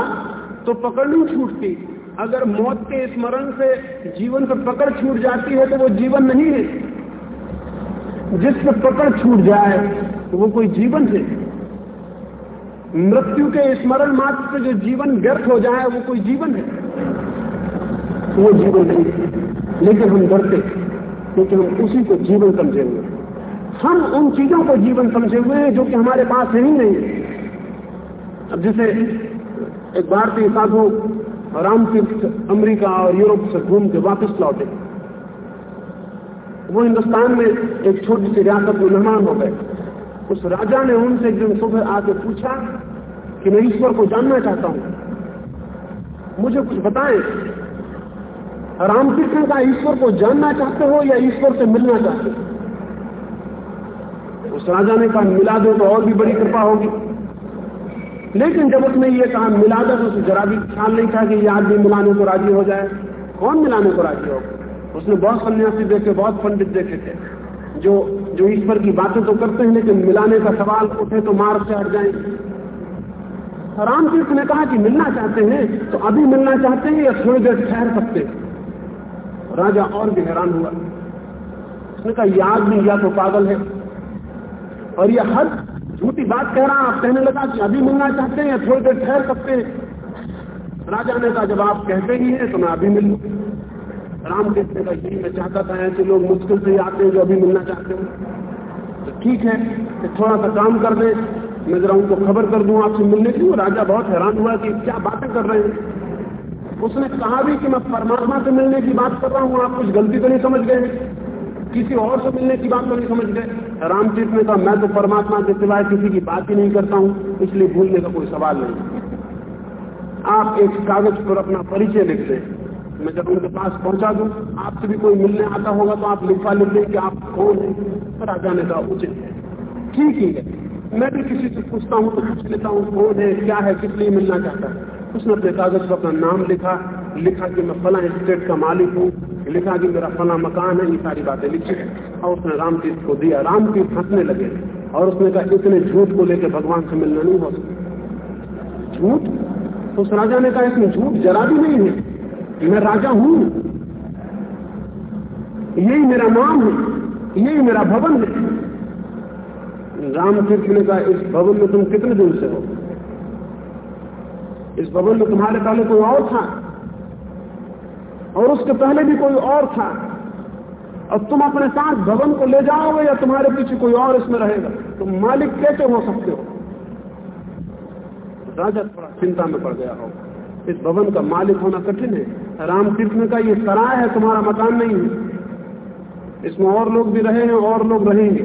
तो पकड़ नहीं छूटती। अगर मौत के स्मरण से जीवन पर पकड़ छूट जाती है तो वो जीवन नहीं है। जिस पर पकड़ छूट जाए तो वो कोई जीवन है। मृत्यु के स्मरण मात्र से जो जीवन व्यर्थ हो जाए, वो कोई जीवन है। वो जीवन नहीं। लेकिन हम डरते क्योंकि हम उसी को जीवन समझे हुए हम उन चीज़ों को जीवन समझे हुए हैं जो कि हमारे पास है ही नहीं। अब जैसे एक भारतीय साधु रामतीर्थ अमेरिका और यूरोप से घूम के वापस लौटे। वो हिंदुस्तान में एक छोटी सी रियासत में मेहमान हो गए। उस राजा ने उनसे एक दिन सुबह आके पूछा कि मैं ईश्वर को जानना चाहता हूँ। मुझे कुछ बताएँ। रामकृष्ण का ईश्वर को जानना चाहते हो या ईश्वर से मिलना चाहते हो? उस राजा ने कहा मिला दो तो और भी बड़ी कृपा होगी। लेकिन जब उसने ये कहा मिला दो तो उसे जरा भी ख्याल नहीं था कि ये आदमी मिलाने को राज़ी हो जाए। कौन मिलाने को राज़ी होगा? उसने बहुत सन्यासी देखे, बहुत पंडित देखे थे, जो जो ईश्वर की बातें तो करते हैं, लेकिन मिलाने का सवाल उठे तो मार्ग से हट जाएँगे। रामकृष्ण ने कहा कि मिलना चाहते हैं तो अभी मिलना चाहते हैं या थोड़ी देर ठहर सकते हैं? राजा और भी हैरान हुआ। उसने कहा यह आदमी या तो पागल है। और यह हर झूठी बात कह रहा, आप कहने लगा कि अभी मिलना चाहते हैं या थोड़ी देर ठहर सकते हैं। राजा ने कहा, जब आप कहते ही हैं तो मैं अभी मिल। लू राम कृष्ण का यही मैं चाहता था ऐसे लोग मुश्किल से आते हैं जो अभी मिलना चाहते हैं। तो ठीक है तो थोड़ा सा काम कर दे। मैं जरा उनको खबर कर दूँ आपसे मिलने की। राजा बहुत हैरान हुआ कि क्या बातें कर रहे हैं। उसने कहा भी कि मैं परमात्मा से मिलने की बात कर रहा हूँ, आप कुछ गलती तो नहीं समझ गए? किसी और से मिलने की बात तो नहीं समझ गए? रामचरित ने कहा, मैं तो परमात्मा के सिवाय किसी की बात ही नहीं करता हूँ, इसलिए भूलने का कोई सवाल नहीं। आप एक कागज़ पर अपना परिचय लिख दें। मैं जब उनके पास पहुँचा दूँ, आपसे भी कोई मिलने आता होगा तो आप लिखवा लिख दें कि आप कौन है। राजा ने कहा उचित है। ठीक ही है। मैं भी किसी से पूछता हूँ तो पूछ लेता हूँ, कौन है? क्या है? किस लिए मिलना चाहता है? उसने अपने कागज़ पर अपना नाम लिखा लिखा कि मैं फला स्टेट का मालिक हूँ, लिखा कि मेरा फला मकान है, ये सारी बातें लिखी। और उसने रामतीर्थ को दिया। रामतीर्थ हंसने लगे। और उसने कहा, इतने झूठ को लेकर भगवान से मिलना नहीं हो सकता। झूठ? उस राजा ने कहा, इसमें झूठ जरा भी नहीं है। मैं राजा हूँ। यही मेरा नाम है। यही मेरा भवन है। रामतीर्थ ने कहा, इस भवन में तुम कितने दिन से हो? इस भवन में तुम्हारे पहले कोई और था? और उसके पहले भी कोई और था? और तुम अपने साथ भवन को ले जाओगे या तुम्हारे पीछे कोई और इसमें रहेगा? तुम मालिक कैसे हो सकते हो? राजा थोड़ा चिंता में पड़ गया होगा इस भवन का मालिक होना कठिन है। रामतीर्थ ने कहा ये सराय है, तुम्हारा मकान नहीं है। इसमें और लोग भी रहे हैं, और लोग रहेंगे।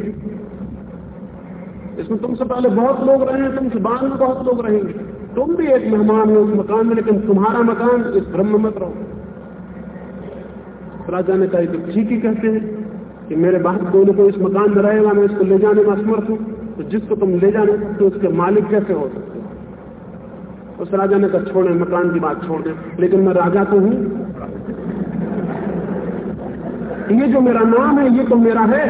इसमें तुमसे पहले बहुत लोग रहे हैं, तुमसे बाद में बहुत लोग रहेंगे। तुम भी एक मेहमान हो उस मकान में, लेकिन तुम्हारा मकान इस ब्रह्म मत रहो। राजा ने कहा तो ठीक ही कहते हैं कि मेरे बाद कोई कोई इस मकान में रहेगा मैं इसको ले जाने में असमर्थ हूँ। तो जिसको तुम ले जाने हो उसके मालिक कैसे हो सकते उस राजा ने कहा, छोड़े मकान की बात छोड़ दे। लेकिन मैं राजा तो हूँ। ये जो मेरा नाम है, ये तो मेरा है।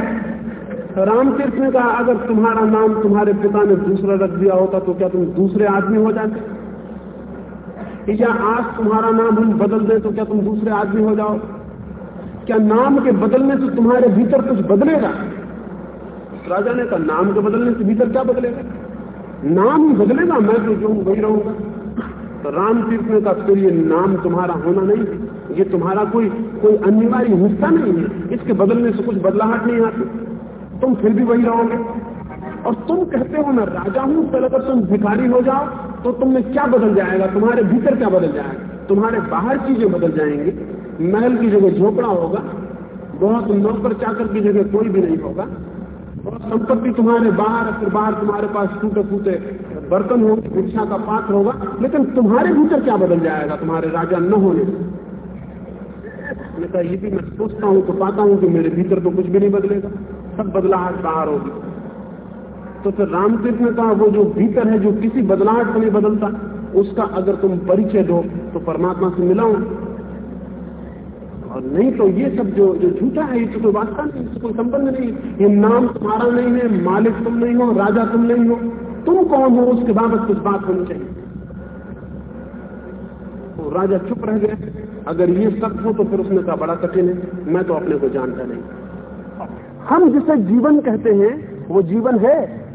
रामतीर्थ ने कहा अगर तुम्हारा नाम तुम्हारे पिता ने दूसरा रख दिया होता तो क्या तुम दूसरे आदमी हो जाते? या आज तुम्हारा नाम हम बदल दें तो क्या तुम दूसरे आदमी हो जाओ? क्या नाम के बदलने से तुम्हारे भीतर कुछ बदलेगा? राजा ने कहा, नाम के बदलने से भीतर क्या बदलेगा? नाम ही बदलेगा, मैं तो जो वही रहूँगा। तो राम तीर्थ ने कहा, फिर ये नाम तुम्हारा होना नहीं ये तुम्हारा कोई कोई अनिवार्य हिस्सा नहीं है। इसके बदलने से कुछ बदलाहट नहीं आती। तुम फिर भी वही रहोगे। और तुम कहते हो मैं राजा हूँ फिर अगर तुम भिखारी हो जाओ तो तुम में क्या बदल जाएगा? तुम्हारे भीतर क्या बदल जाएगा? तुम्हारे बाहर चीज़ें बदल जाएँगी, महल की जगह झोपड़ा होगा, बहुत नौकर चाकर की जगह कोई भी नहीं होगा और संपत्ति तुम्हारे बाहर, फिर बाहर तुम्हारे पास टूटे फूटे बर्तन होंगे भिक्षा का पात्र होगा, लेकिन तुम्हारे भीतर क्या बदल जाएगा? तुम्हारे राजा न होने मैं कहा, ये भी मैं सोचता हूँ तो पाता हूँ कि मेरे भीतर तो कुछ भी नहीं बदलेगा। सब बदलाहट बाहर होगी। तो फिर रामतीर्थ ने कहा वो जो भीतर है, जो किसी बदलाहट से नहीं बदलता, उसका अगर तुम परिचय दो तो परमात्मा से मिलाओ। और नहीं तो ये सब जो जो झूठा है, ये तो कोई वास्ता नहीं, इससे कोई संबंध नहीं। ये नाम तुम्हारा नहीं है, मालिक तुम नहीं हो, राजा तुम नहीं हो। तुम कौन हो, उसके बाबत कुछ बात होनी चाहिए। तो राजा चुप रह गए। अगर ये सत्य हो तो फिर उसने कहा, बड़ा कठिन है, मैं तो अपने को जानता नहीं। हम जिसे जीवन कहते हैं, वो जीवन है।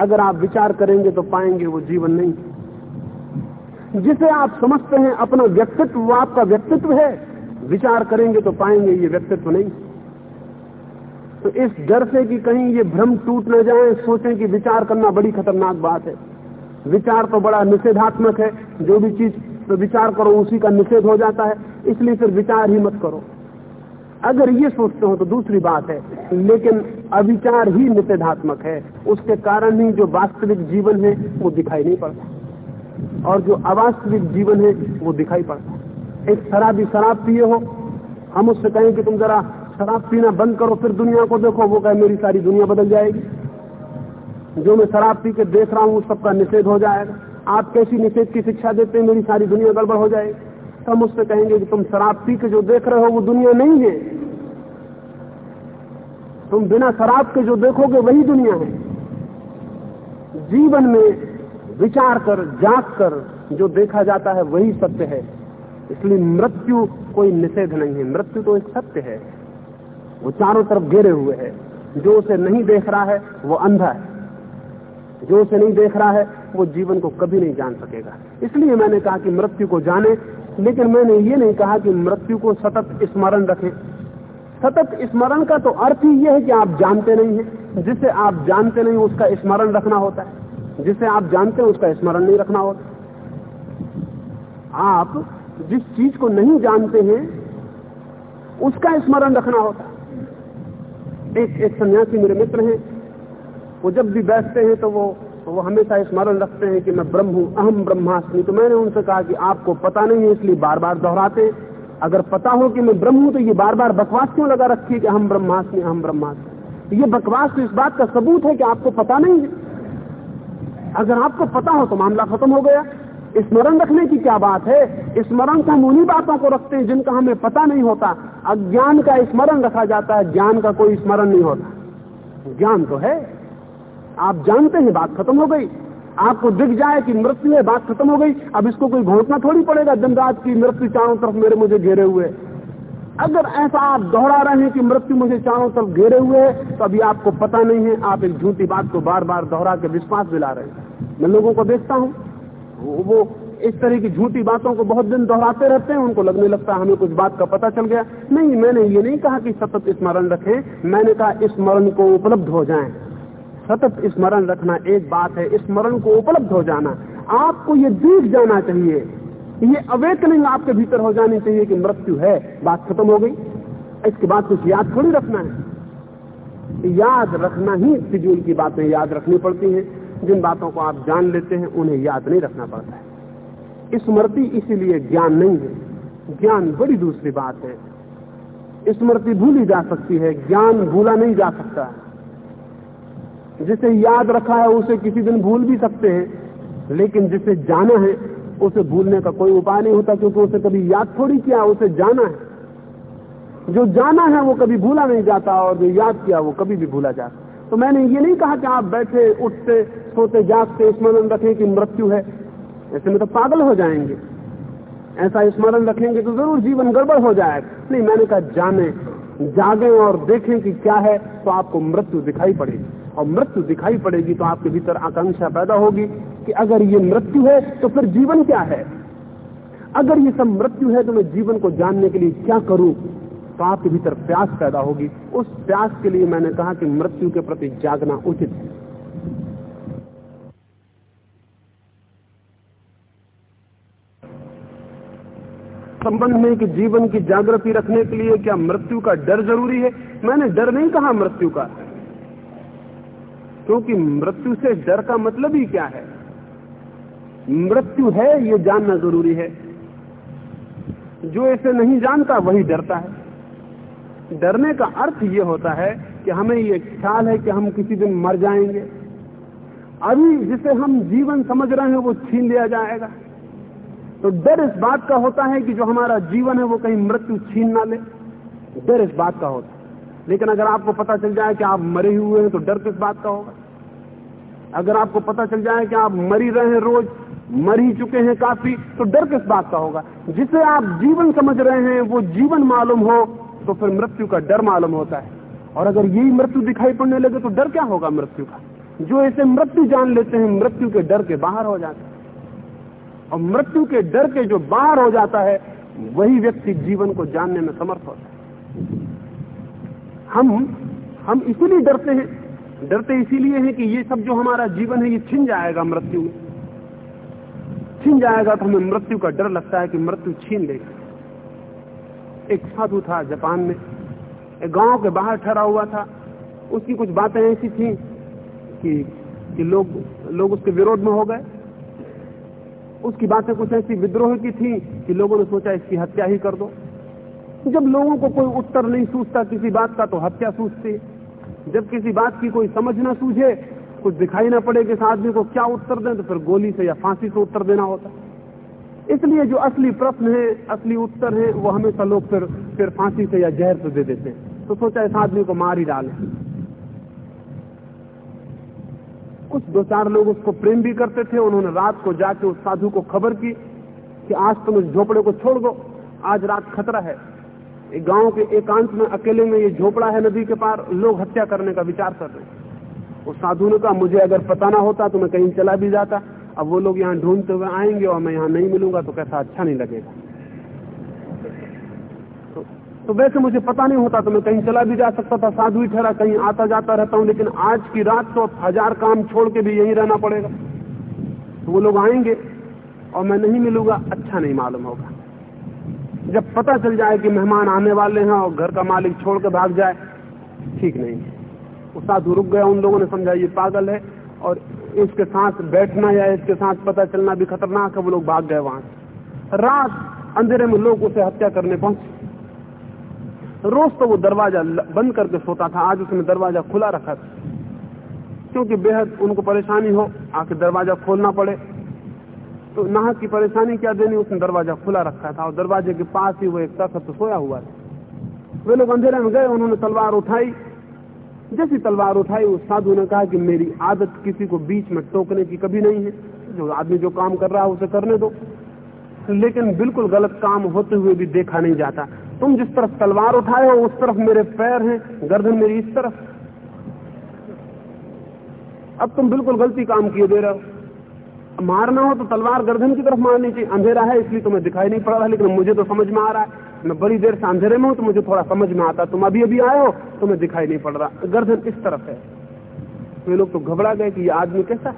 अगर आप विचार करेंगे तो पाएँगे वो जीवन नहीं। जिसे आप समझते हैं, अपना व्यक्तित्व, वो आपका व्यक्तित्व है। विचार करेंगे तो पाएँगे ये व्यक्तित्व नहीं। तो इस डर से कि कहीं ये भ्रम टूट न जाए, सोचें कि विचार करना बड़ी खतरनाक बात है। विचार तो बड़ा निषेधात्मक है। जो भी चीज़ तो विचार करो, उसी का निषेध हो जाता है। इसलिए फिर विचार ही मत करो। अगर ये सोचते हो तो दूसरी बात है, लेकिन अविचार ही निषेधात्मक है। उसके कारण ही जो वास्तविक जीवन है, वो दिखाई नहीं पड़ता। और जो अवास्तविक जीवन है, वो दिखाई पड़ता एक शराबी शराब पिए हो, हम उससे कहें कि तुम जरा शराब पीना बंद करो, फिर दुनिया को देखो। वो कहे, मेरी सारी दुनिया बदल जाएगी। जो मैं शराब पी के देख रहा हूँ सबका निषेध हो जाएगा। आप कैसी निषेध की शिक्षा देते हैं, मेरी सारी दुनिया गड़बड़ हो जाएगी। तो हम उससे कहेंगे कि तुम शराब पी के जो देख रहे हो वो दुनिया नहीं है। तुम बिना शराब के जो देखोगे वही दुनिया है। जीवन में विचार कर, जाग कर जो देखा जाता है वही सत्य है। इसलिए मृत्यु कोई निषेध नहीं है। मृत्यु तो एक सत्य है। वो चारों तरफ़ घेरे हुए है। जो उसे नहीं देख रहा है, वो अंधा है। जो उसे नहीं देख रहा है, वो जीवन को कभी नहीं जान सकेगा। इसलिए मैंने कहा कि मृत्यु को जाने, लेकिन मैंने ये नहीं कहा कि मृत्यु को सतत स्मरण रखे। सतत स्मरण का तो अर्थ ही यह है कि आप जानते नहीं है। जिसे आप जानते नहीं, उसका स्मरण रखना होता है। जिसे आप जानते हैं, उसका स्मरण नहीं रखना होता। आप जिस चीज़ को नहीं जानते हैं, उसका स्मरण रखना होता। एक एक सन्यासी मेरे मित्र हैं वो जब भी बैठते हैं तो वो वो हमेशा स्मरण रखते हैं कि मैं ब्रह्म हूँ, अहम ब्रह्मास्मि। तो मैंने उनसे कहा कि आपको पता नहीं है, इसलिए बार बार दोहराते अगर पता हो कि मैं ब्रह्म हूँ तो ये बार बार बकवास क्यों लगा रखी है कि हम ब्रह्मास्मि हम ब्रह्मास्मि? ये बकवास तो इस बात का सबूत है कि आपको पता नहीं है। अगर आपको पता हो तो मामला खत्म हो गया। स्मरण रखने की क्या बात है? स्मरण तो हम उन्हीं बातों को रखते हैं जिनका हमें पता नहीं होता। अज्ञान का स्मरण रखा जाता है, ज्ञान का कोई स्मरण नहीं होता। ज्ञान तो है। आप जानते हैं बात खत्म हो गई। आपको दिख जाए कि मृत्यु है, बात खत्म हो गई। अब इसको कोई घोषणा थोड़ी पड़ेगा, दिन रात की मृत्यु चारों तरफ़ मेरे मुझे घेरे हुए। अगर ऐसा आप दोहरा रहे हैं कि मृत्यु मुझे चारों तरफ़ घेरे हुए है तो अभी आपको पता नहीं है, आप एक झूठी बात को बार बार दोहरा के विश्वास दिला रहे हैं। मैं लोगों को देखता हूँ। वो इस तरह की झूठी बातों को बहुत दिन दोहराते रहते हैं, उनको लगने लगता है हमें कुछ बात का पता चल गया। नहीं, मैंने ये नहीं कहा कि सतत स्मरण रखें। मैंने कहा स्मरण को उपलब्ध हो जाएँ। सतत स्मरण रखना एक बात है, स्मरण को उपलब्ध हो जाना। आपको ये दिख जाना चाहिए ये अवेकनिंग आपके भीतर हो जानी चाहिए कि मृत्यु है। बात खत्म हो गई। इसके बाद कुछ याद थोड़ी रखना है। याद रखना ही फिजूल की बातें याद रखनी पड़ती हैं। जिन बातों को आप जान लेते हैं, उन्हें याद नहीं रखना पड़ता है। स्मृति इसीलिए ज्ञान नहीं है। ज्ञान बड़ी दूसरी बात है। स्मृति भूली जा सकती है, ज्ञान भूला नहीं जा सकता। है जिसे याद रखा है, उसे किसी दिन भूल भी सकते हैं, लेकिन जिसे जाना है, उसे भूलने का कोई उपाय नहीं होता, क्योंकि उसे कभी याद थोड़ी किया, उसे जाना है। जो जाना है, वो कभी भूला नहीं जाता, और जो याद किया, वो कभी भी भूला जाता। तो मैंने ये नहीं कहा कि आप बैठे, उठते, सोते, जागते, स्मरण रखें कि मृत्यु है। ऐसे में तो पागल हो जाएँगे। ऐसा स्मरण रखेंगे तो ज़रूर जीवन गड़बड़ हो जाएगा नहीं, मैंने कहा जाने, जागे और देखें कि क्या है तो आपको मृत्यु दिखाई पड़ेगी। और मृत्यु दिखाई पड़ेगी तो आपके भीतर आकांक्षा पैदा होगी कि अगर ये मृत्यु है तो फिर जीवन क्या है? अगर ये सब मृत्यु है तो मैं जीवन को जानने के लिए क्या करूँ? तो आपके भीतर प्यास पैदा होगी। उस प्यास के लिए मैंने कहा कि मृत्यु के प्रति जागना उचित है। संबंध में कि जीवन की जागृति रखने के लिए क्या मृत्यु का डर ज़रूरी है? मैंने डर नहीं कहा मृत्यु का। क्योंकि मृत्यु से डर का मतलब ही क्या है? मृत्यु है, ये जानना ज़रूरी है। जो इसे नहीं जानता, वही डरता है। डरने का अर्थ ये होता है कि हमें ये ख्याल है कि हम किसी दिन मर जाएँगे। अभी जिसे हम जीवन समझ रहे हैं, वो छीन लिया जाएगा। तो डर इस बात का होता है कि जो हमारा जीवन है, वो कहीं मृत्यु छीन ना ले। डर इस बात का होता है। लेकिन अगर आपको पता चल जाए कि आप मरे हुए हैं तो डर किस बात का होगा? अगर आपको पता चल जाए कि आप मरी रहे हैं, रोज मर ही चुके हैं काफ़ी तो डर किस बात का होगा? जिसे आप जीवन समझ रहे हैं, वो जीवन मालूम हो तो फिर मृत्यु का डर मालूम होता है। और अगर यही मृत्यु दिखाई पड़ने लगे तो डर क्या होगा मृत्यु का? जो ऐसे मृत्यु जान लेते हैं, मृत्यु के डर के बाहर हो जाते हैं। और मृत्यु के डर के जो बाहर हो जाता है, वही व्यक्ति जीवन को जानने में समर्थ होता है। हम हम इसीलिए डरते हैं। डरते इसीलिए हैं कि ये सब जो हमारा जीवन है, ये छिन जाएगा मृत्यु में। छीन जाएगा तो हमें मृत्यु का डर लगता है कि मृत्यु छीन लेगा एक साधु था जापान में। एक गाँव के बाहर ठहरा हुआ था। उसकी कुछ बातें ऐसी थी कि कि लोग लोग उसके विरोध में हो गए। उसकी बातें कुछ ऐसी विद्रोह की थी कि लोगों ने सोचा इसकी हत्या ही कर दो। जब लोगों को कोई उत्तर नहीं सूझता किसी बात का तो हत्या सूझती। जब किसी बात की कोई समझ ना सूझे, कुछ दिखाई ना पड़े कि इस आदमी को क्या उत्तर दें तो फिर गोली से या फांसी से उत्तर देना होता। इसलिए जो असली प्रश्न है, असली उत्तर है, वो हमेशा लोग फिर फिर फांसी से या जहर से दे देते हैं। तो सोचा इस आदमी को मार ही डाले। कुछ दो चार लोग उसको प्रेम भी करते थे, उन्होंने रात को जाके उस साधु को खबर की कि आज तुम इस झोपड़े को छोड़ दो, आज रात खतरा है। गाँव के एकांत में अकेले में ये झोपड़ा है नदी के पार लोग हत्या करने का विचार कर रहे हैं। उस साधु ने कहा मुझे अगर पता ना होता तो मैं कहीं चला भी जाता। अब वो लोग यहाँ ढूंढते हुए आएँगे और मैं यहाँ नहीं मिलूँगा तो कैसा अच्छा नहीं लगेगा। तो, तो वैसे मुझे पता नहीं होता तो मैं कहीं चला भी जा सकता था साधु ही ठहरा कहीं आता जाता रहता हूँ लेकिन आज की रात तो हज़ार काम छोड़ के भी यहीं रहना पड़ेगा। तो वो लोग आएँगे और मैं नहीं मिलूँगा अच्छा नहीं मालूम होगा। जब पता चल जाए कि मेहमान आने वाले हैं और घर का मालिक छोड़ के भाग जाए, ठीक नहीं। वो साधु रुक गया, उन लोगों ने समझा ये पागल है और इसके साथ बैठना या इसके साथ पता चलना भी खतरनाक है, वो लोग भाग गए वहाँ रात अंधेरे में लोग उसे हत्या करने पहुँचे। रोज तो वो दरवाज़ा बंद करके सोता था, आज उसने दरवाज़ा खुला रखा था। क्योंकि बेहद उनको परेशानी हो आके दरवाज़ा खोलना पड़े। तो नाहक की परेशानी क्या देनी? उसने दरवाज़ा खुला रखा था और दरवाजे के पास ही वो एक तख्त सोया हुआ था। वे लोग अंधेरे में गए, उन्होंने तलवार उठाई। जैसी तलवार उठाई, उस साधु ने कहा कि मेरी आदत किसी को बीच में टोकने की कभी नहीं है। जो आदमी जो काम कर रहा है, उसे करने दो। लेकिन बिल्कुल गलत काम होते हुए भी देखा नहीं जाता। तुम जिस तरफ़ तलवार उठाए हो, उस तरफ़ मेरे पैर हैं, गर्दन मेरी इस तरफ़। अब तुम बिल्कुल गलती काम किए दे रहे हो। मारना हो तो तलवार गर्दन की तरफ़ मारनी चाहिए। अंधेरा है, इसलिए तुम्हें दिखाई नहीं पड़ रहा, लेकिन मुझे तो समझ में आ रहा है। मैं बड़ी देर से अंधेरे में हूँ तो मुझे थोड़ा समझ में आता तुम अभी अभी आए हो तुम्हें दिखाई नहीं पड़ रहा। गर्दन इस तरफ़ है। तो ये लोग तो घबरा गए कि ये आदमी कैसा है?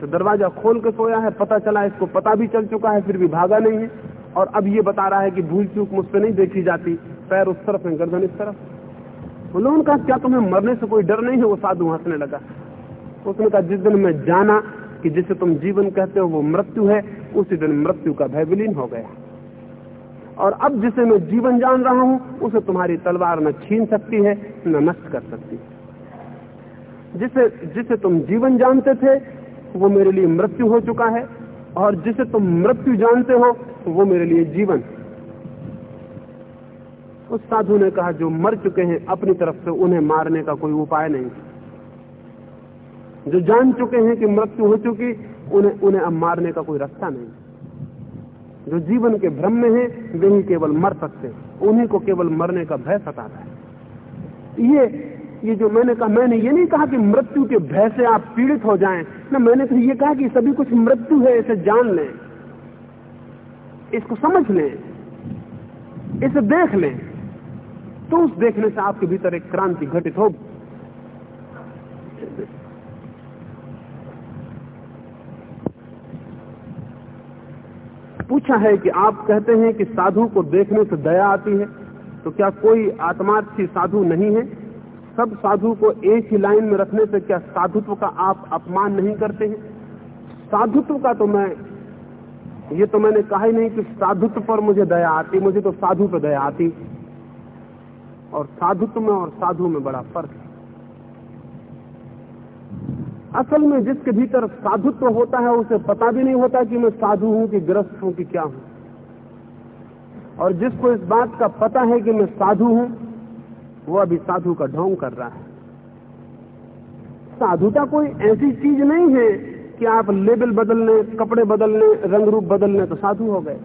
तो दरवाज़ा खोल के सोया है, पता चला है इसको पता भी चल चुका है, फिर भी भागा नहीं है। और अब ये बता रहा है कि भूल चूक मुझसे नहीं देखी जाती। पैर उस तरफ़ है, गर्दन इस तरफ़। उन्होंने कहा क्या तुम्हें मरने से कोई डर नहीं है? वो साधु हंसने लगा। उसने कहा, जिस दिन मैं जाना कि जिसे तुम जीवन कहते हो वो मृत्यु है, उसी दिन मृत्यु का भय विलीन हो गया। और अब जिसे मैं जीवन जान रहा हूँ, उसे तुम्हारी तलवार न छीन सकती है, न नष्ट कर सकती है। जिसे जिसे तुम जीवन जानते थे, वो मेरे लिए मृत्यु हो चुका है, और जिसे तुम मृत्यु जानते हो, वो मेरे लिए जीवन उस साधु ने कहा, जो मर चुके हैं, अपनी तरफ़ से उन्हें मारने का कोई उपाय नहीं। जो जान चुके हैं कि मृत्यु हो चुकी, उन्हें उन्हें अब मारने का कोई रास्ता नहीं। जो जीवन के भ्रम में है, वे ही केवल मर सकते उन्हीं को केवल मरने का भय सताता है। ये ये जो मैंने कहा, मैंने ये नहीं कहा कि मृत्यु के भय से आप पीड़ित हो जाएँ। ना, मैंने तो ये कहा कि सभी कुछ मृत्यु है, इसे जान लें। इसको समझ लें। इसे देख लें। तो उस देखने से आपके भीतर एक क्रांति घटित हो पूछा है कि आप कहते हैं कि साधु को देखने से दया आती है तो क्या कोई आत्मार्थी साधु नहीं है? सब साधु को एक ही लाइन में रखने से क्या साधुत्व का आप अपमान नहीं करते हैं? साधुत्व का तो मैं, ये तो मैंने कहा ही नहीं कि साधुत्व पर मुझे दया आती, मुझे तो साधु पर दया आती। और साधुत्व में और साधु में बड़ा फ़र्क है। असल में जिसके भीतर साधुत्व तो होता है, उसे पता भी नहीं होता कि मैं साधु हूँ कि ग्रस्त हूँ कि क्या हूँ। और जिसको इस बात का पता है कि मैं साधु हूँ, वो अभी साधु का ढोंग कर रहा है। साधुता कोई ऐसी चीज़ नहीं है कि आप लेबल बदलने, कपड़े बदलने, रंग रूप बदलने तो साधु हो गए।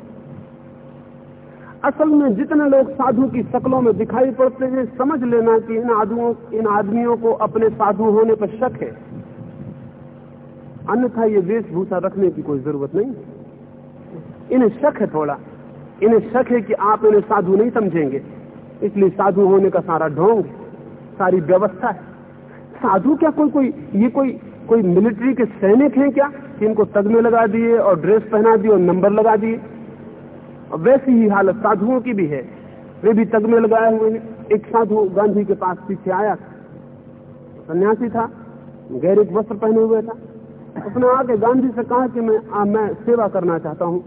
असल में जितने लोग साधु की शक्लों में दिखाई पड़ते हैं, समझ लेना कि इन आदमियों इन आदमियों को अपने साधु होने पर शक है। अन्यथा ये वेशभूषा रखने की कोई ज़रूरत नहीं। इन्हें शक है थोड़ा। इन्हें शक है कि आप इन्हें साधु नहीं समझेंगे। इसलिए साधु होने का सारा ढोंग, सारी व्यवस्था है। साधु क्या कोई कोई, ये कोई कोई मिलिट्री के सैनिक हैं क्या, कि इनको तगमे लगा दिए और ड्रेस पहना दिए और नंबर लगा दिए? और वैसी ही हालत साधुओं की भी है। वे भी तगमे लगाए हुए हैं। एक साधु गांधी के पास पीछे आया सन्यासी था गैरिक वस्त्र पहने हुए था। उसने आके गांधी से कहा कि मैं आ, मैं सेवा करना चाहता हूँ।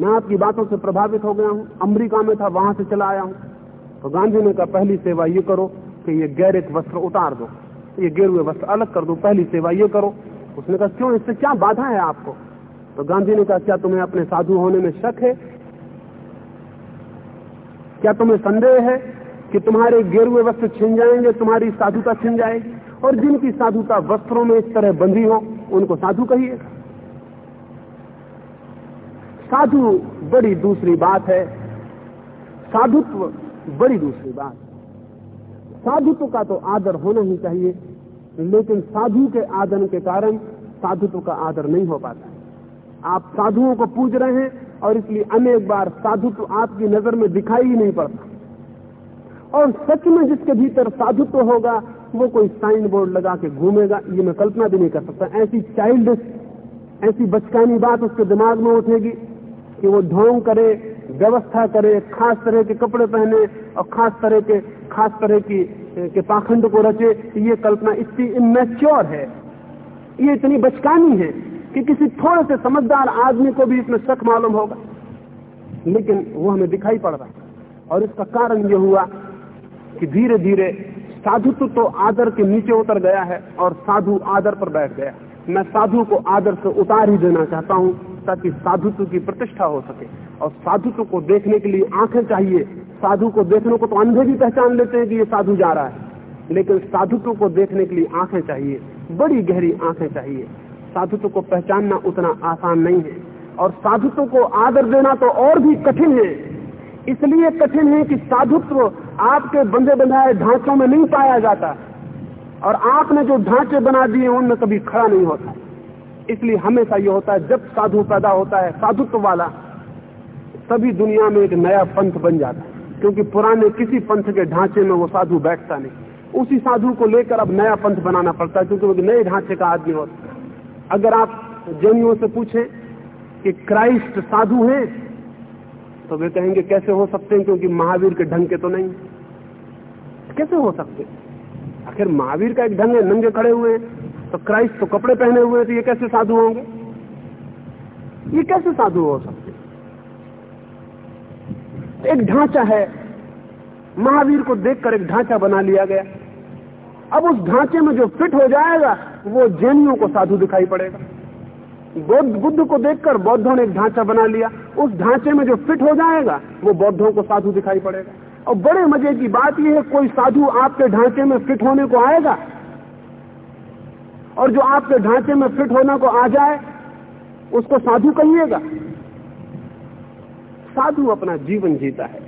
मैं आपकी बातों से प्रभावित हो गया हूँ। अमेरिका में था वहाँ से चला आया हूँ। तो गांधी ने कहा पहली सेवा ये करो कि ये गैरिक वस्त्र उतार दो। ये गेरुए वस्त्र अलग कर दो पहली सेवा ये करो। उसने कहा क्यों? इससे क्या बाधा है आपको? तो गांधी ने कहा क्या तुम्हें अपने साधु होने में शक है? क्या तुम्हें संदेह है कि तुम्हारे गेरुए वस्त्र छिन जाएँगे तुम्हारी साधुता छिन जाएगी? और जिनकी साधुता वस्त्रों में इस तरह बंधी हो, उनको साधु कहिए। साधु बड़ी दूसरी बात है। साधुत्व बड़ी दूसरी बात। साधुत्व का तो आदर होना ही चाहिए, लेकिन साधु के आदर के कारण साधुत्व का आदर नहीं हो पाता आप साधुओं को पूज रहे हैं और इसलिए अनेक बार साधुत्व आपकी नज़र में दिखाई ही नहीं पड़ता। और सच में जिसके भीतर साधुत्व होगा वो कोई साइन बोर्ड लगा के घूमेगा, ये मैं कल्पना भी नहीं कर सकता। ऐसी चाइल्ड ऐसी बचकानी बात उसके दिमाग में उठेगी कि वो ढोंग करे, व्यवस्था करे, खास तरह के कपड़े पहने और खास तरह के, खास तरह की, के पाखंड को रचे, ये कल्पना इतनी इमेच्योर है। ये इतनी बचकानी है कि किसी थोड़े से समझदार आदमी को भी इसमें शक मालूम होगा। लेकिन वो हमें दिखाई पड़ रहा है। और इसका कारण ये हुआ कि धीरे धीरे साधुत्व तो आदर के नीचे उतर गया है और साधु आदर पर बैठ गया मैं साधु को आदर से उतार ही देना चाहता हूँ ताकि साधुत्व की प्रतिष्ठा हो सके। और साधुत्व को देखने के लिए आँखें चाहिए। साधु को देखने को तो अंधे भी पहचान लेते हैं कि ये साधु जा रहा है। लेकिन साधुत्व को देखने के लिए आँखें चाहिए। बड़ी गहरी आँखें चाहिए। साधुत्व को पहचानना उतना आसान नहीं है। और साधुत्व को आदर देना तो और भी कठिन है। इसलिए कठिन है कि साधुत्व आपके बंधे बंधाए ढांचों में नहीं पाया जाता। और आपने जो ढांचे बना दिए, उनमें कभी खड़ा नहीं होता। इसलिए हमेशा ये होता है, जब साधु पैदा होता है, साधुत्व वाला सभी दुनिया में एक नया पंथ बन जाता है। क्योंकि पुराने किसी पंथ के ढांचे में वो साधु बैठता नहीं। उसी साधु को लेकर अब नया पंथ बनाना पड़ता है, क्योंकि वो नए ढांचे का आदमी होता है। अगर आप जैनियों से पूछें कि क्राइस्ट साधु हैं तो वे कहेंगे, कैसे हो सकते हैं? क्योंकि महावीर के ढंग के तो नहीं कैसे हो सकते? आखिर महावीर का एक ढंग है, नंगे खड़े हुए तो क्राइस्ट तो कपड़े पहने हुए तो ये कैसे साधु होंगे? ये कैसे साधु हो सकते एक ढांचा है। महावीर को देखकर एक ढांचा बना लिया गया। अब उस ढांचे में जो फिट हो जाएगा, वो जैनियों को साधु दिखाई पड़ेगा। बौद्ध, बुद्ध को देखकर बौद्धों ने एक ढांचा बना लिया। उस ढांचे में जो फिट हो जाएगा, वो बौद्धों को साधु दिखाई पड़ेगा। और बड़े मज़े की बात यह है, कोई साधु आपके ढांचे में फिट होने को आएगा? और जो आपके ढांचे में फिट होने को आ जाए, उसको साधु कहिएगा? साधु अपना जीवन जीता है,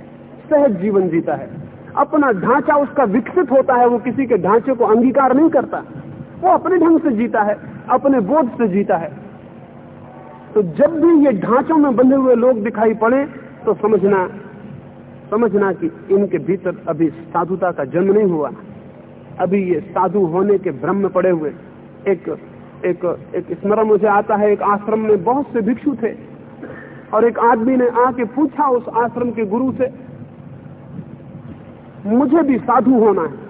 सहज जीवन जीता है। अपना ढांचा उसका विकसित होता है, वो किसी के ढांचे को अंगीकार नहीं करता। वो अपने ढंग से जीता है, अपने बोध से जीता है। तो जब भी ये ढांचों में बंधे हुए लोग दिखाई पड़े तो समझना समझना कि इनके भीतर अभी साधुता का जन्म नहीं हुआ। अभी ये साधु होने के भ्रम में पड़े हुए। एक एक एक स्मरण मुझे आता है, एक आश्रम में बहुत से भिक्षु थे, और एक आदमी ने आके पूछा उस आश्रम के गुरु से, मुझे भी साधु होना है।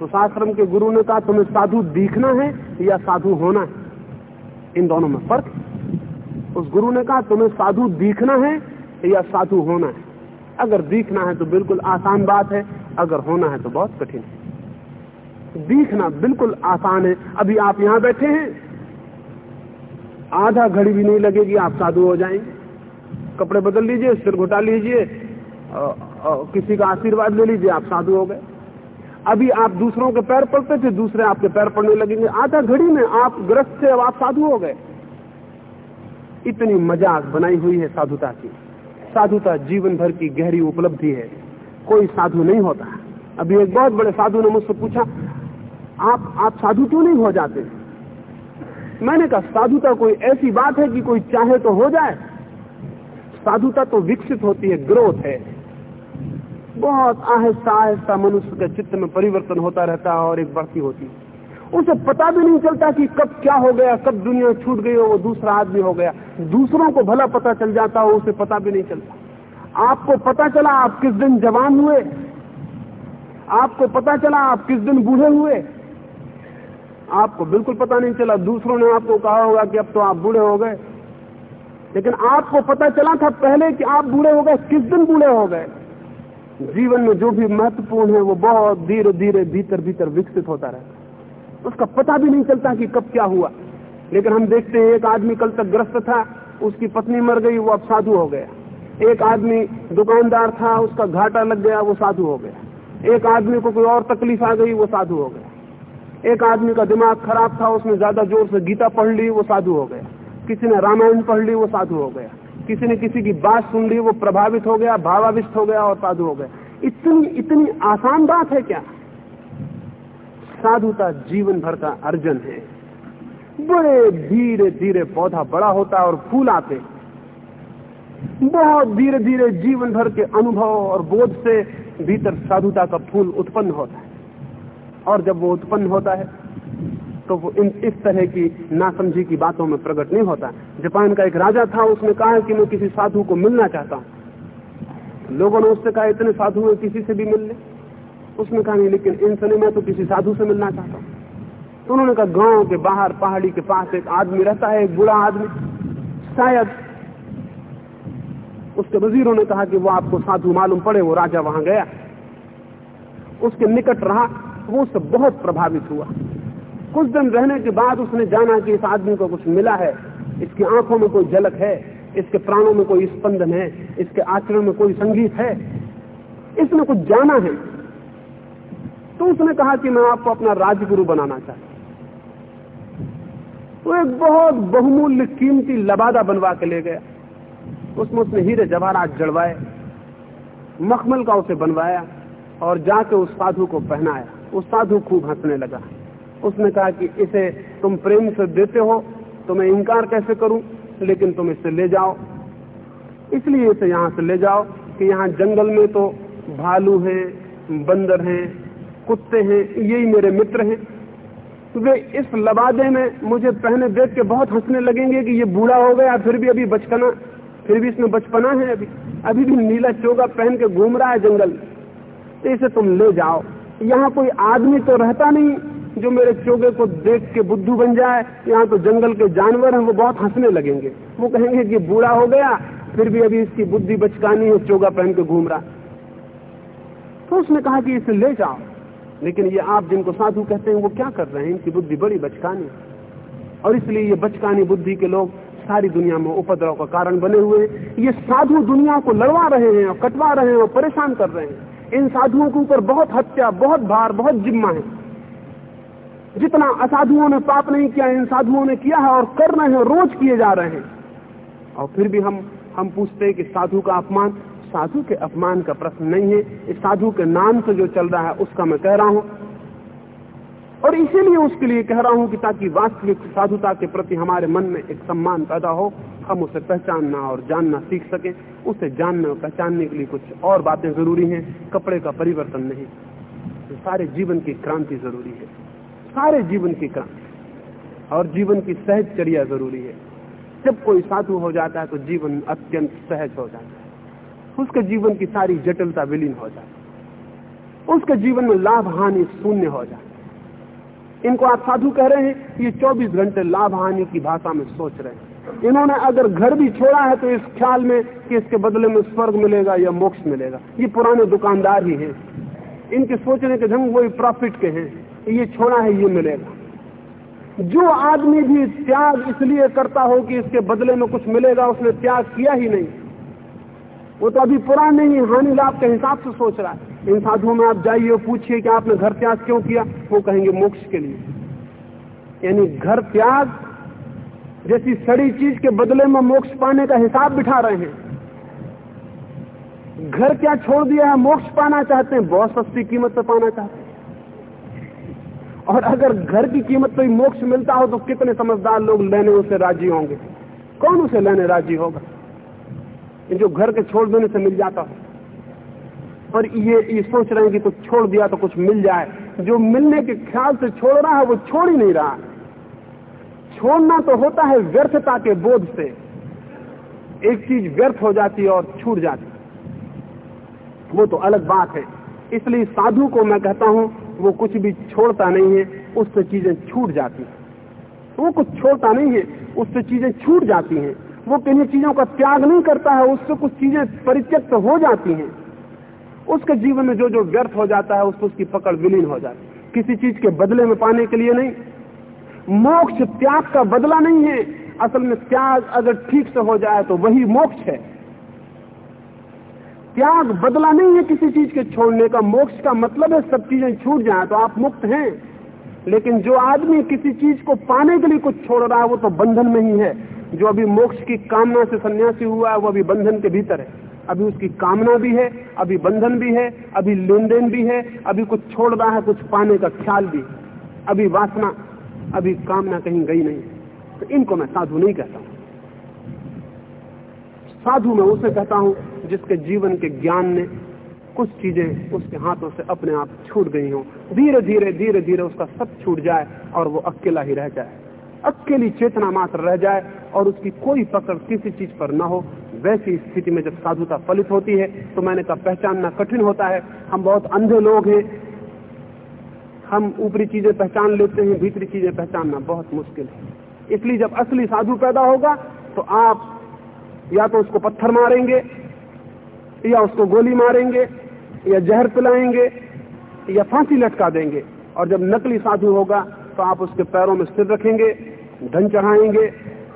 तो आश्रम के गुरु ने कहा, तुम्हें साधु दिखना है या साधु होना है? इन दोनों में फ़र्क उस गुरु ने कहा, तुम्हें साधु दिखना है या साधु होना है? अगर दिखना है तो बिल्कुल आसान बात है, अगर होना है तो बहुत कठिन है। दिखना बिल्कुल आसान है। अभी आप यहाँ बैठे हैं, आधा घड़ी भी नहीं लगेगी, आप साधु हो जाएँगे। कपड़े बदल लीजिए, सिर घुटा लीजिए किसी का आशीर्वाद ले लीजिए, आप साधु हो गए। अभी आप दूसरों के पैर पड़ते थे, दूसरे आपके पैर पड़ने लगेंगे। आधा घड़ी में आप ग्रस्त से अब आप साधु हो गए। इतनी मज़ाक बनाई हुई है साधुता की। साधुता जीवन भर की गहरी उपलब्धि है। कोई साधु नहीं होता। अभी एक बहुत बड़े साधु ने मुझसे पूछा, आप आप साधु क्यों नहीं हो जाते? मैंने कहा, साधुता कोई ऐसी बात है कि कोई चाहे तो हो जाए? साधुता तो विकसित होती है, ग्रोथ है। बहुत आहिस्ता आहिस्ता मनुष्य के चित्त में परिवर्तन होता रहता है और एक बढ़ती होती है। उसे पता भी नहीं चलता कि कब क्या हो गया, कब दुनिया छूट गई हो वो दूसरा आदमी हो गया। दूसरों को भला पता चल जाता हो, उसे पता भी नहीं चलता। आपको पता चला आप किस दिन जवान हुए? आपको पता चला आप किस दिन बूढ़े हुए? आपको बिल्कुल पता नहीं चला। दूसरों ने आपको कहा होगा कि अब तो आप बूढ़े हो गए। लेकिन आपको पता चला था पहले कि आप बूढ़े हो गए, किस दिन बूढ़े हो गए? जीवन में जो भी महत्वपूर्ण है, वो बहुत धीरे धीरे भीतर भीतर विकसित होता रहता उसका पता भी नहीं चलता कि कब क्या हुआ। लेकिन हम देखते हैं, एक आदमी कल तक ग्रस्त था, उसकी पत्नी मर गई, वो अब साधु हो गया। एक आदमी दुकानदार था, उसका घाटा लग गया, वो साधु हो गया। एक आदमी को कोई और तकलीफ़ आ गई, वो साधु हो गया। एक आदमी का दिमाग खराब था, उसने ज़्यादा ज़ोर से गीता पढ़ ली, वो साधु हो गया। किसी ने रामायण पढ़ ली, वो साधु हो गया। किसी ने किसी की बात सुन ली, वो प्रभावित हो गया, भावाविष्ट हो गया और साधु हो गया। इतनी इतनी आसान बात है क्या? साधुता जीवन भर का अर्जन है। बड़े धीरे धीरे पौधा बड़ा होता है और फूल आते बहुत धीरे धीरे जीवन भर के अनुभव और बोध से भीतर साधुता का फूल उत्पन्न होता है। और जब वो उत्पन्न होता है तो वो इन, इस तरह की नासमझी की बातों में प्रकट नहीं होता। जापान का एक राजा था, उसने कहा कि मैं किसी साधु को मिलना चाहता हूँ। लोगों ने उससे कहा, इतने साधु हैं, किसी से भी मिल ले। उसने कहा, नहीं, लेकिन इन समय मैं तो किसी साधु से मिलना चाहता हूँ। तो उन्होंने कहा, गाँव के बाहर, पहाड़ी के पास एक आदमी रहता है, एक बुरा आदमी। शायद उसके वजीरों ने कहा कि वो आपको साधु मालूम पड़े, वो राजा वहाँ गया। उसके निकट रहा, वो उससे बहुत प्रभावित हुआ। कुछ दिन रहने के बाद उसने जाना कि इस आदमी को कुछ मिला है। इसकी आँखों में कोई झलक है, इसके प्राणों में कोई स्पंदन है, इसके आचरण में कोई संगीत है। इसने कुछ जाना है। तो उसने कहा कि मैं आपको अपना राजगुरु बनाना चाहता तो एक बहुत बहुमूल्य कीमती लबादा बनवा के ले गया। उसमें उसने हीरे जवाहरात जड़वाए मखमल का उसे बनवाया और जाके उस साधु को पहनाया। उस साधु खूब हंसने लगा। उसने कहा कि इसे तुम प्रेम से देते हो तो मैं इनकार कैसे करूँ? लेकिन तुम इसे ले जाओ। इसलिए इसे यहाँ से ले जाओ कि यहाँ जंगल में तो भालू हैं, बंदर हैं कुत्ते हैं, यही मेरे मित्र हैं। वे इस लबादे में मुझे पहने देख के बहुत हंसने लगेंगे कि ये बूढ़ा हो गया, फिर भी अभी बचपना, फिर भी इसमें बचपना है अभी। अभी भी नीला चोगा पहन के घूम रहा है जंगल। तो इसे तुम ले जाओ। यहाँ कोई आदमी तो रहता नहीं जो मेरे चोगे को देख के बुद्धू बन जाए। यहाँ तो जंगल के जानवर हैं, वो बहुत हंसने लगेंगे। वो कहेंगे कि बूढ़ा हो गया, फिर भी अभी इसकी बुद्धि बचकानी है, चोगा पहन के घूम रहा। तो उसने कहा कि इसे ले जाओ। लेकिन ये आप जिनको साधु कहते हैं, वो क्या कर रहे हैं? इनकी बुद्धि बड़ी बचकानी। और इसलिए ये बचकानी बुद्धि के लोग सारी दुनिया में उपद्रव का कारण बने हुए हैं। ये साधु दुनिया को लड़वा रहे हैं और कटवा रहे हैं और परेशान कर रहे हैं। इन साधुओं के ऊपर बहुत हत्या, बहुत भार, बहुत जिम्मा है। जितना असाधुओं ने पाप नहीं किया, इन साधुओं ने किया है और कर रहे हैं, रोज किए जा रहे हैं। और फिर भी हम हम पूछते हैं कि साधु का अपमान साधु के अपमान का प्रश्न नहीं है। इस साधु के नाम से जो चल रहा है, उसका मैं कह रहा हूँ। और इसीलिए उसके लिए कह रहा हूँ कि ताकि वास्तविक साधुता के प्रति हमारे मन में एक सम्मान पैदा हो, हम उसे पहचानना और जानना सीख सके। उसे जानने और पहचानने के लिए कुछ और बातें ज़रूरी हैं। कपड़े का परिवर्तन नहीं। सारे जीवन की क्रांति ज़रूरी है। सारे जीवन की क्रांति। और जीवन की सहज चर्या ज़रूरी है। जब कोई साधु हो जाता है तो जीवन अत्यंत सहज हो जाता है। उसके जीवन की सारी जटिलता विलीन हो जाती उसके जीवन में लाभ, हानि शून्य हो जाती इनको आप साधु कह रहे हैं, ये 24 घंटे लाभ, हानि की भाषा में सोच रहे हैं। इन्होंने अगर घर भी छोड़ा है तो इस ख्याल में कि इसके बदले में स्वर्ग मिलेगा या मोक्ष मिलेगा। ये पुराने दुकानदार ही हैं। इनके सोचने के ढंग वही प्रॉफिट के हैं ये छोड़ा है, ये मिलेगा। जो आदमी भी त्याग इसलिए करता हो कि इसके बदले में कुछ मिलेगा, उसने त्याग किया ही नहीं। वो तो अभी पुराने ही हानि लाभ के हिसाब से सोच रहा है। इन साधुओं में आप जाइए, पूछिए कि आपने घर त्याग क्यों किया? वो कहेंगे, मोक्ष के लिए। यानी घर त्याग जैसी सड़ी चीज़ के बदले में मोक्ष पाने का हिसाब बिठा रहे हैं। घर क्या छोड़ दिया है? मोक्ष पाना चाहते हैं, बहुत सस्ती कीमत पर पाना चाहते हैं। और अगर घर की कीमत पर मोक्ष मिलता हो तो कितने समझदार लोग लेने उसे राज़ी होंगे? कौन उसे लेने राज़ी होगा? जो घर के छोड़ देने से मिल जाता हो। पर ये ये सोच रहे हैं कि कुछ छोड़ दिया तो कुछ मिल जाए। जो मिलने के ख्याल से छोड़ रहा है, वो छोड़ ही नहीं रहा। छोड़ना तो होता है व्यर्थता के बोध से। एक चीज़ व्यर्थ हो जाती है और छूट जाती वो तो अलग बात है। इसलिए साधु को मैं कहता हूँ, वो कुछ भी छोड़ता नहीं है, उससे चीज़ें छूट जाती है। वो कुछ छोड़ता नहीं है, उससे चीज़ें छूट जाती हैं। वो किन्हीं चीज़ों का त्याग नहीं करता है, उससे कुछ चीज़ें परित्यक्त हो जाती हैं। उसके जीवन में जो जो व्यर्थ हो जाता है उसको उसकी पकड़ विलीन हो जाती है। किसी चीज़ के बदले में पाने के लिए नहीं। मोक्ष त्याग का बदला नहीं है। असल में त्याग अगर ठीक से हो जाए तो वही मोक्ष है। त्याग बदला नहीं है किसी चीज़ के छोड़ने का। मोक्ष का मतलब है, सब चीज़ें छूट जाए तो आप मुक्त हैं। लेकिन जो आदमी किसी चीज़ को पाने के लिए कुछ छोड़ रहा है, वो तो बंधन में ही है। जो अभी मोक्ष की कामना से सन्यासी हुआ है, वो अभी बंधन के भीतर है। अभी उसकी कामना भी है, अभी बंधन भी है, अभी लेन देन भी है, अभी कुछ छोड़ रहा है, कुछ पाने का ख्याल भी अभी वासना, अभी कामना कहीं गई नहीं। तो इनको मैं साधु नहीं कहता हूँ। साधु मैं उसे कहता हूँ जिसके जीवन के ज्ञान ने कुछ चीज़ें उसके हाथों से अपने आप छूट गई हों। धीरे धीरे धीरे धीरे उसका सब छूट जाए और वो अकेला ही रह जाए। अकेली चेतना मात्र रह जाए और उसकी कोई पकड़ किसी चीज़ पर ना हो। वैसी स्थिति में जब साधुता फलित होती है तो मैंने कहा, पहचानना कठिन होता है। हम बहुत अंधे लोग हैं। हम ऊपरी चीज़ें पहचान लेते हैं, भीतरी चीज़ें पहचानना बहुत मुश्किल है। इसलिए जब असली साधु पैदा होगा तो आप या तो उसको पत्थर मारेंगे या उसको गोली मारेंगे या जहर पिलाएँगे या फांसी लटका देंगे। और जब नकली साधु होगा तो आप उसके पैरों में सिर रखेंगे, धन चढ़ाएँगे,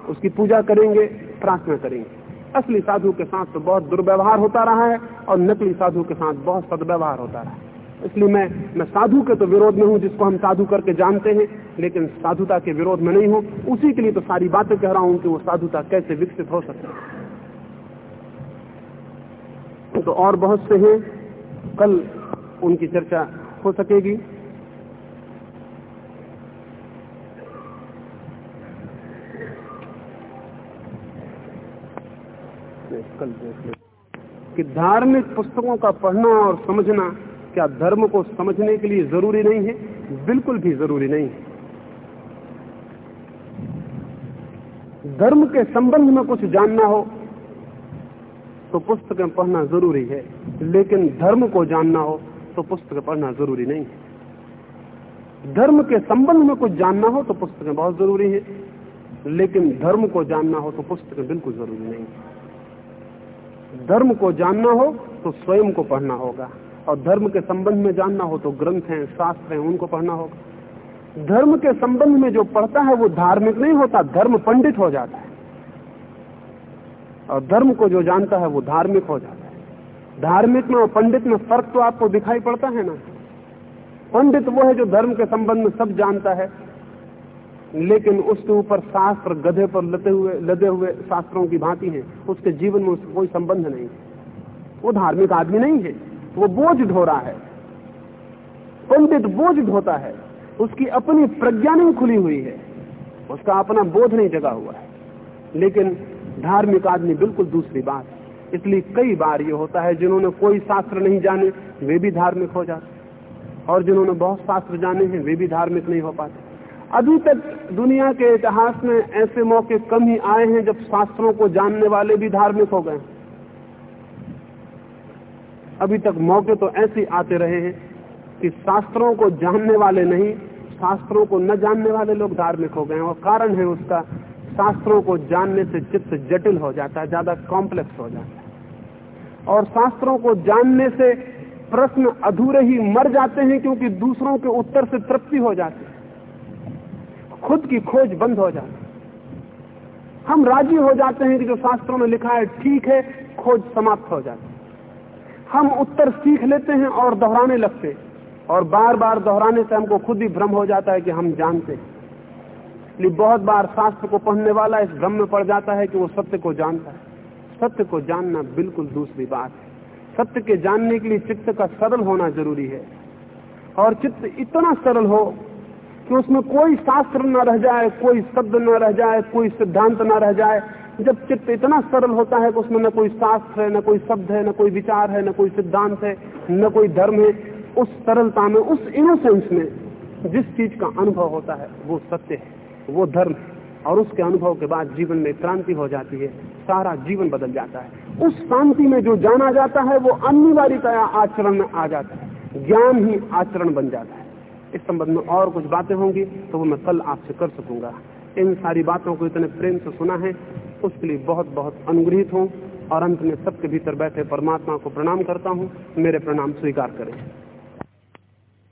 उसकी पूजा करेंगे, प्रार्थना करेंगे। असली साधु के साथ तो बहुत दुर्व्यवहार होता रहा है और नकली साधु के साथ बहुत सदव्यवहार होता रहा है। इसलिए मैं मैं साधु के तो विरोध में हूँ, जिसको हम साधु करके जानते हैं, लेकिन साधुता के विरोध में नहीं हूँ। उसी के लिए तो सारी बातें कह रहा हूँ कि वो साधुता कैसे विकसित हो सकती है। तो और बहुत से हैं कल उनकी चर्चा हो सकेगी। कल कि धार्मिक पुस्तकों का पढ़ना और समझना क्या धर्म को समझने के लिए ज़रूरी नहीं है? बिल्कुल भी ज़रूरी नहीं है। धर्म के संबंध में कुछ जानना हो तो पुस्तकें पढ़ना ज़रूरी है। लेकिन धर्म को जानना हो तो पुस्तक पढ़ना ज़रूरी नहीं है। धर्म के संबंध में कुछ जानना हो तो पुस्तकें बहुत ज़रूरी है, लेकिन धर्म को जानना हो तो पुस्तकें बिल्कुल ज़रूरी नहीं है। धर्म को जानना हो तो स्वयं को पढ़ना होगा, और धर्म के संबंध में जानना हो तो ग्रंथ हैं, शास्त्र हैं, उनको पढ़ना होगा। धर्म के संबंध में जो पढ़ता है वो धार्मिक नहीं होता, धर्म पंडित हो जाता है। और धर्म को जो जानता है वो धार्मिक हो जाता है। धार्मिक में और पंडित में फ़र्क तो आपको दिखाई पड़ता है ना? पंडित वो है जो धर्म के संबंध में सब जानता है, लेकिन उसके ऊपर शास्त्र गधे पर लदे हुए लदे हुए शास्त्रों की भांति है। उसके जीवन में उसका कोई संबंध नहीं। वो धार्मिक आदमी नहीं है। वो बोझ ढो रहा है। पंडित बोझ ढोता है। उसकी अपनी प्रज्ञा नहीं खुली हुई है। उसका अपना बोध नहीं जगा हुआ है। लेकिन धार्मिक आदमी बिल्कुल दूसरी बात इसलिए कई बार ये होता है जिन्होंने कोई शास्त्र नहीं जाने, वे भी धार्मिक हो जाते और जिन्होंने बहुत शास्त्र जाने हैं, वे भी धार्मिक नहीं हो पाते। अभी तक दुनिया के इतिहास में ऐसे मौके कम ही आए हैं जब शास्त्रों को जानने वाले भी धार्मिक हो गए। अभी तक मौके तो ऐसे आते रहे हैं कि शास्त्रों को जानने वाले नहीं, शास्त्रों को न जानने वाले लोग धार्मिक हो गए और कारण है उसका शास्त्रों को जानने से चित्त जटिल हो जाता है, ज़्यादा कॉम्प्लेक्स हो जाता है। और शास्त्रों को जानने से प्रश्न अधूरे ही मर जाते हैं क्योंकि दूसरों के उत्तर से तृप्ति हो जाती है। खुद की खोज बंद हो जाती हम राज़ी हो जाते हैं कि जो शास्त्रों में लिखा है, ठीक है, खोज समाप्त हो जाती हम उत्तर सीख लेते हैं और दोहराने लगते और बार बार दोहराने से हमको खुद ही भ्रम हो जाता है कि हम जानते हैं। इसलिए बहुत बार शास्त्र को पढ़ने वाला इस भ्रम में पड़ जाता है कि वो सत्य को जानता है। सत्य को जानना बिल्कुल दूसरी बात है। सत्य के जानने के लिए चित्त का सरल होना ज़रूरी है। और चित्त इतना सरल हो कि उसमें कोई शास्त्र न रह जाए, कोई शब्द न रह जाए, कोई सिद्धांत न रह जाए, जब चित्त इतना सरल होता है कि उसमें न कोई शास्त्र है, न कोई शब्द है, न कोई विचार है, न कोई सिद्धांत है, न कोई धर्म है, उस सरलता में, उस इनोसेंस में जिस चीज़ का अनुभव होता है, वो सत्य है। वो धर्म और उसके अनुभव के बाद जीवन में क्रांति हो जाती है, सारा जीवन बदल जाता है। उस शांति में जो जाना जाता है, वो अनिवार्यतया आचरण में आ जाता है। ज्ञान ही आचरण बन जाता है। इस संबंध में और कुछ बातें होंगी तो वो मैं कल आपसे कर सकूँगा। इन सारी बातों को इतने प्रेम से सुना है, उसके लिए बहुत बहुत अनुग्रहित हूँ और अंत में सबके भीतर बैठे परमात्मा को प्रणाम करता हूँ। मेरे प्रणाम स्वीकार करें।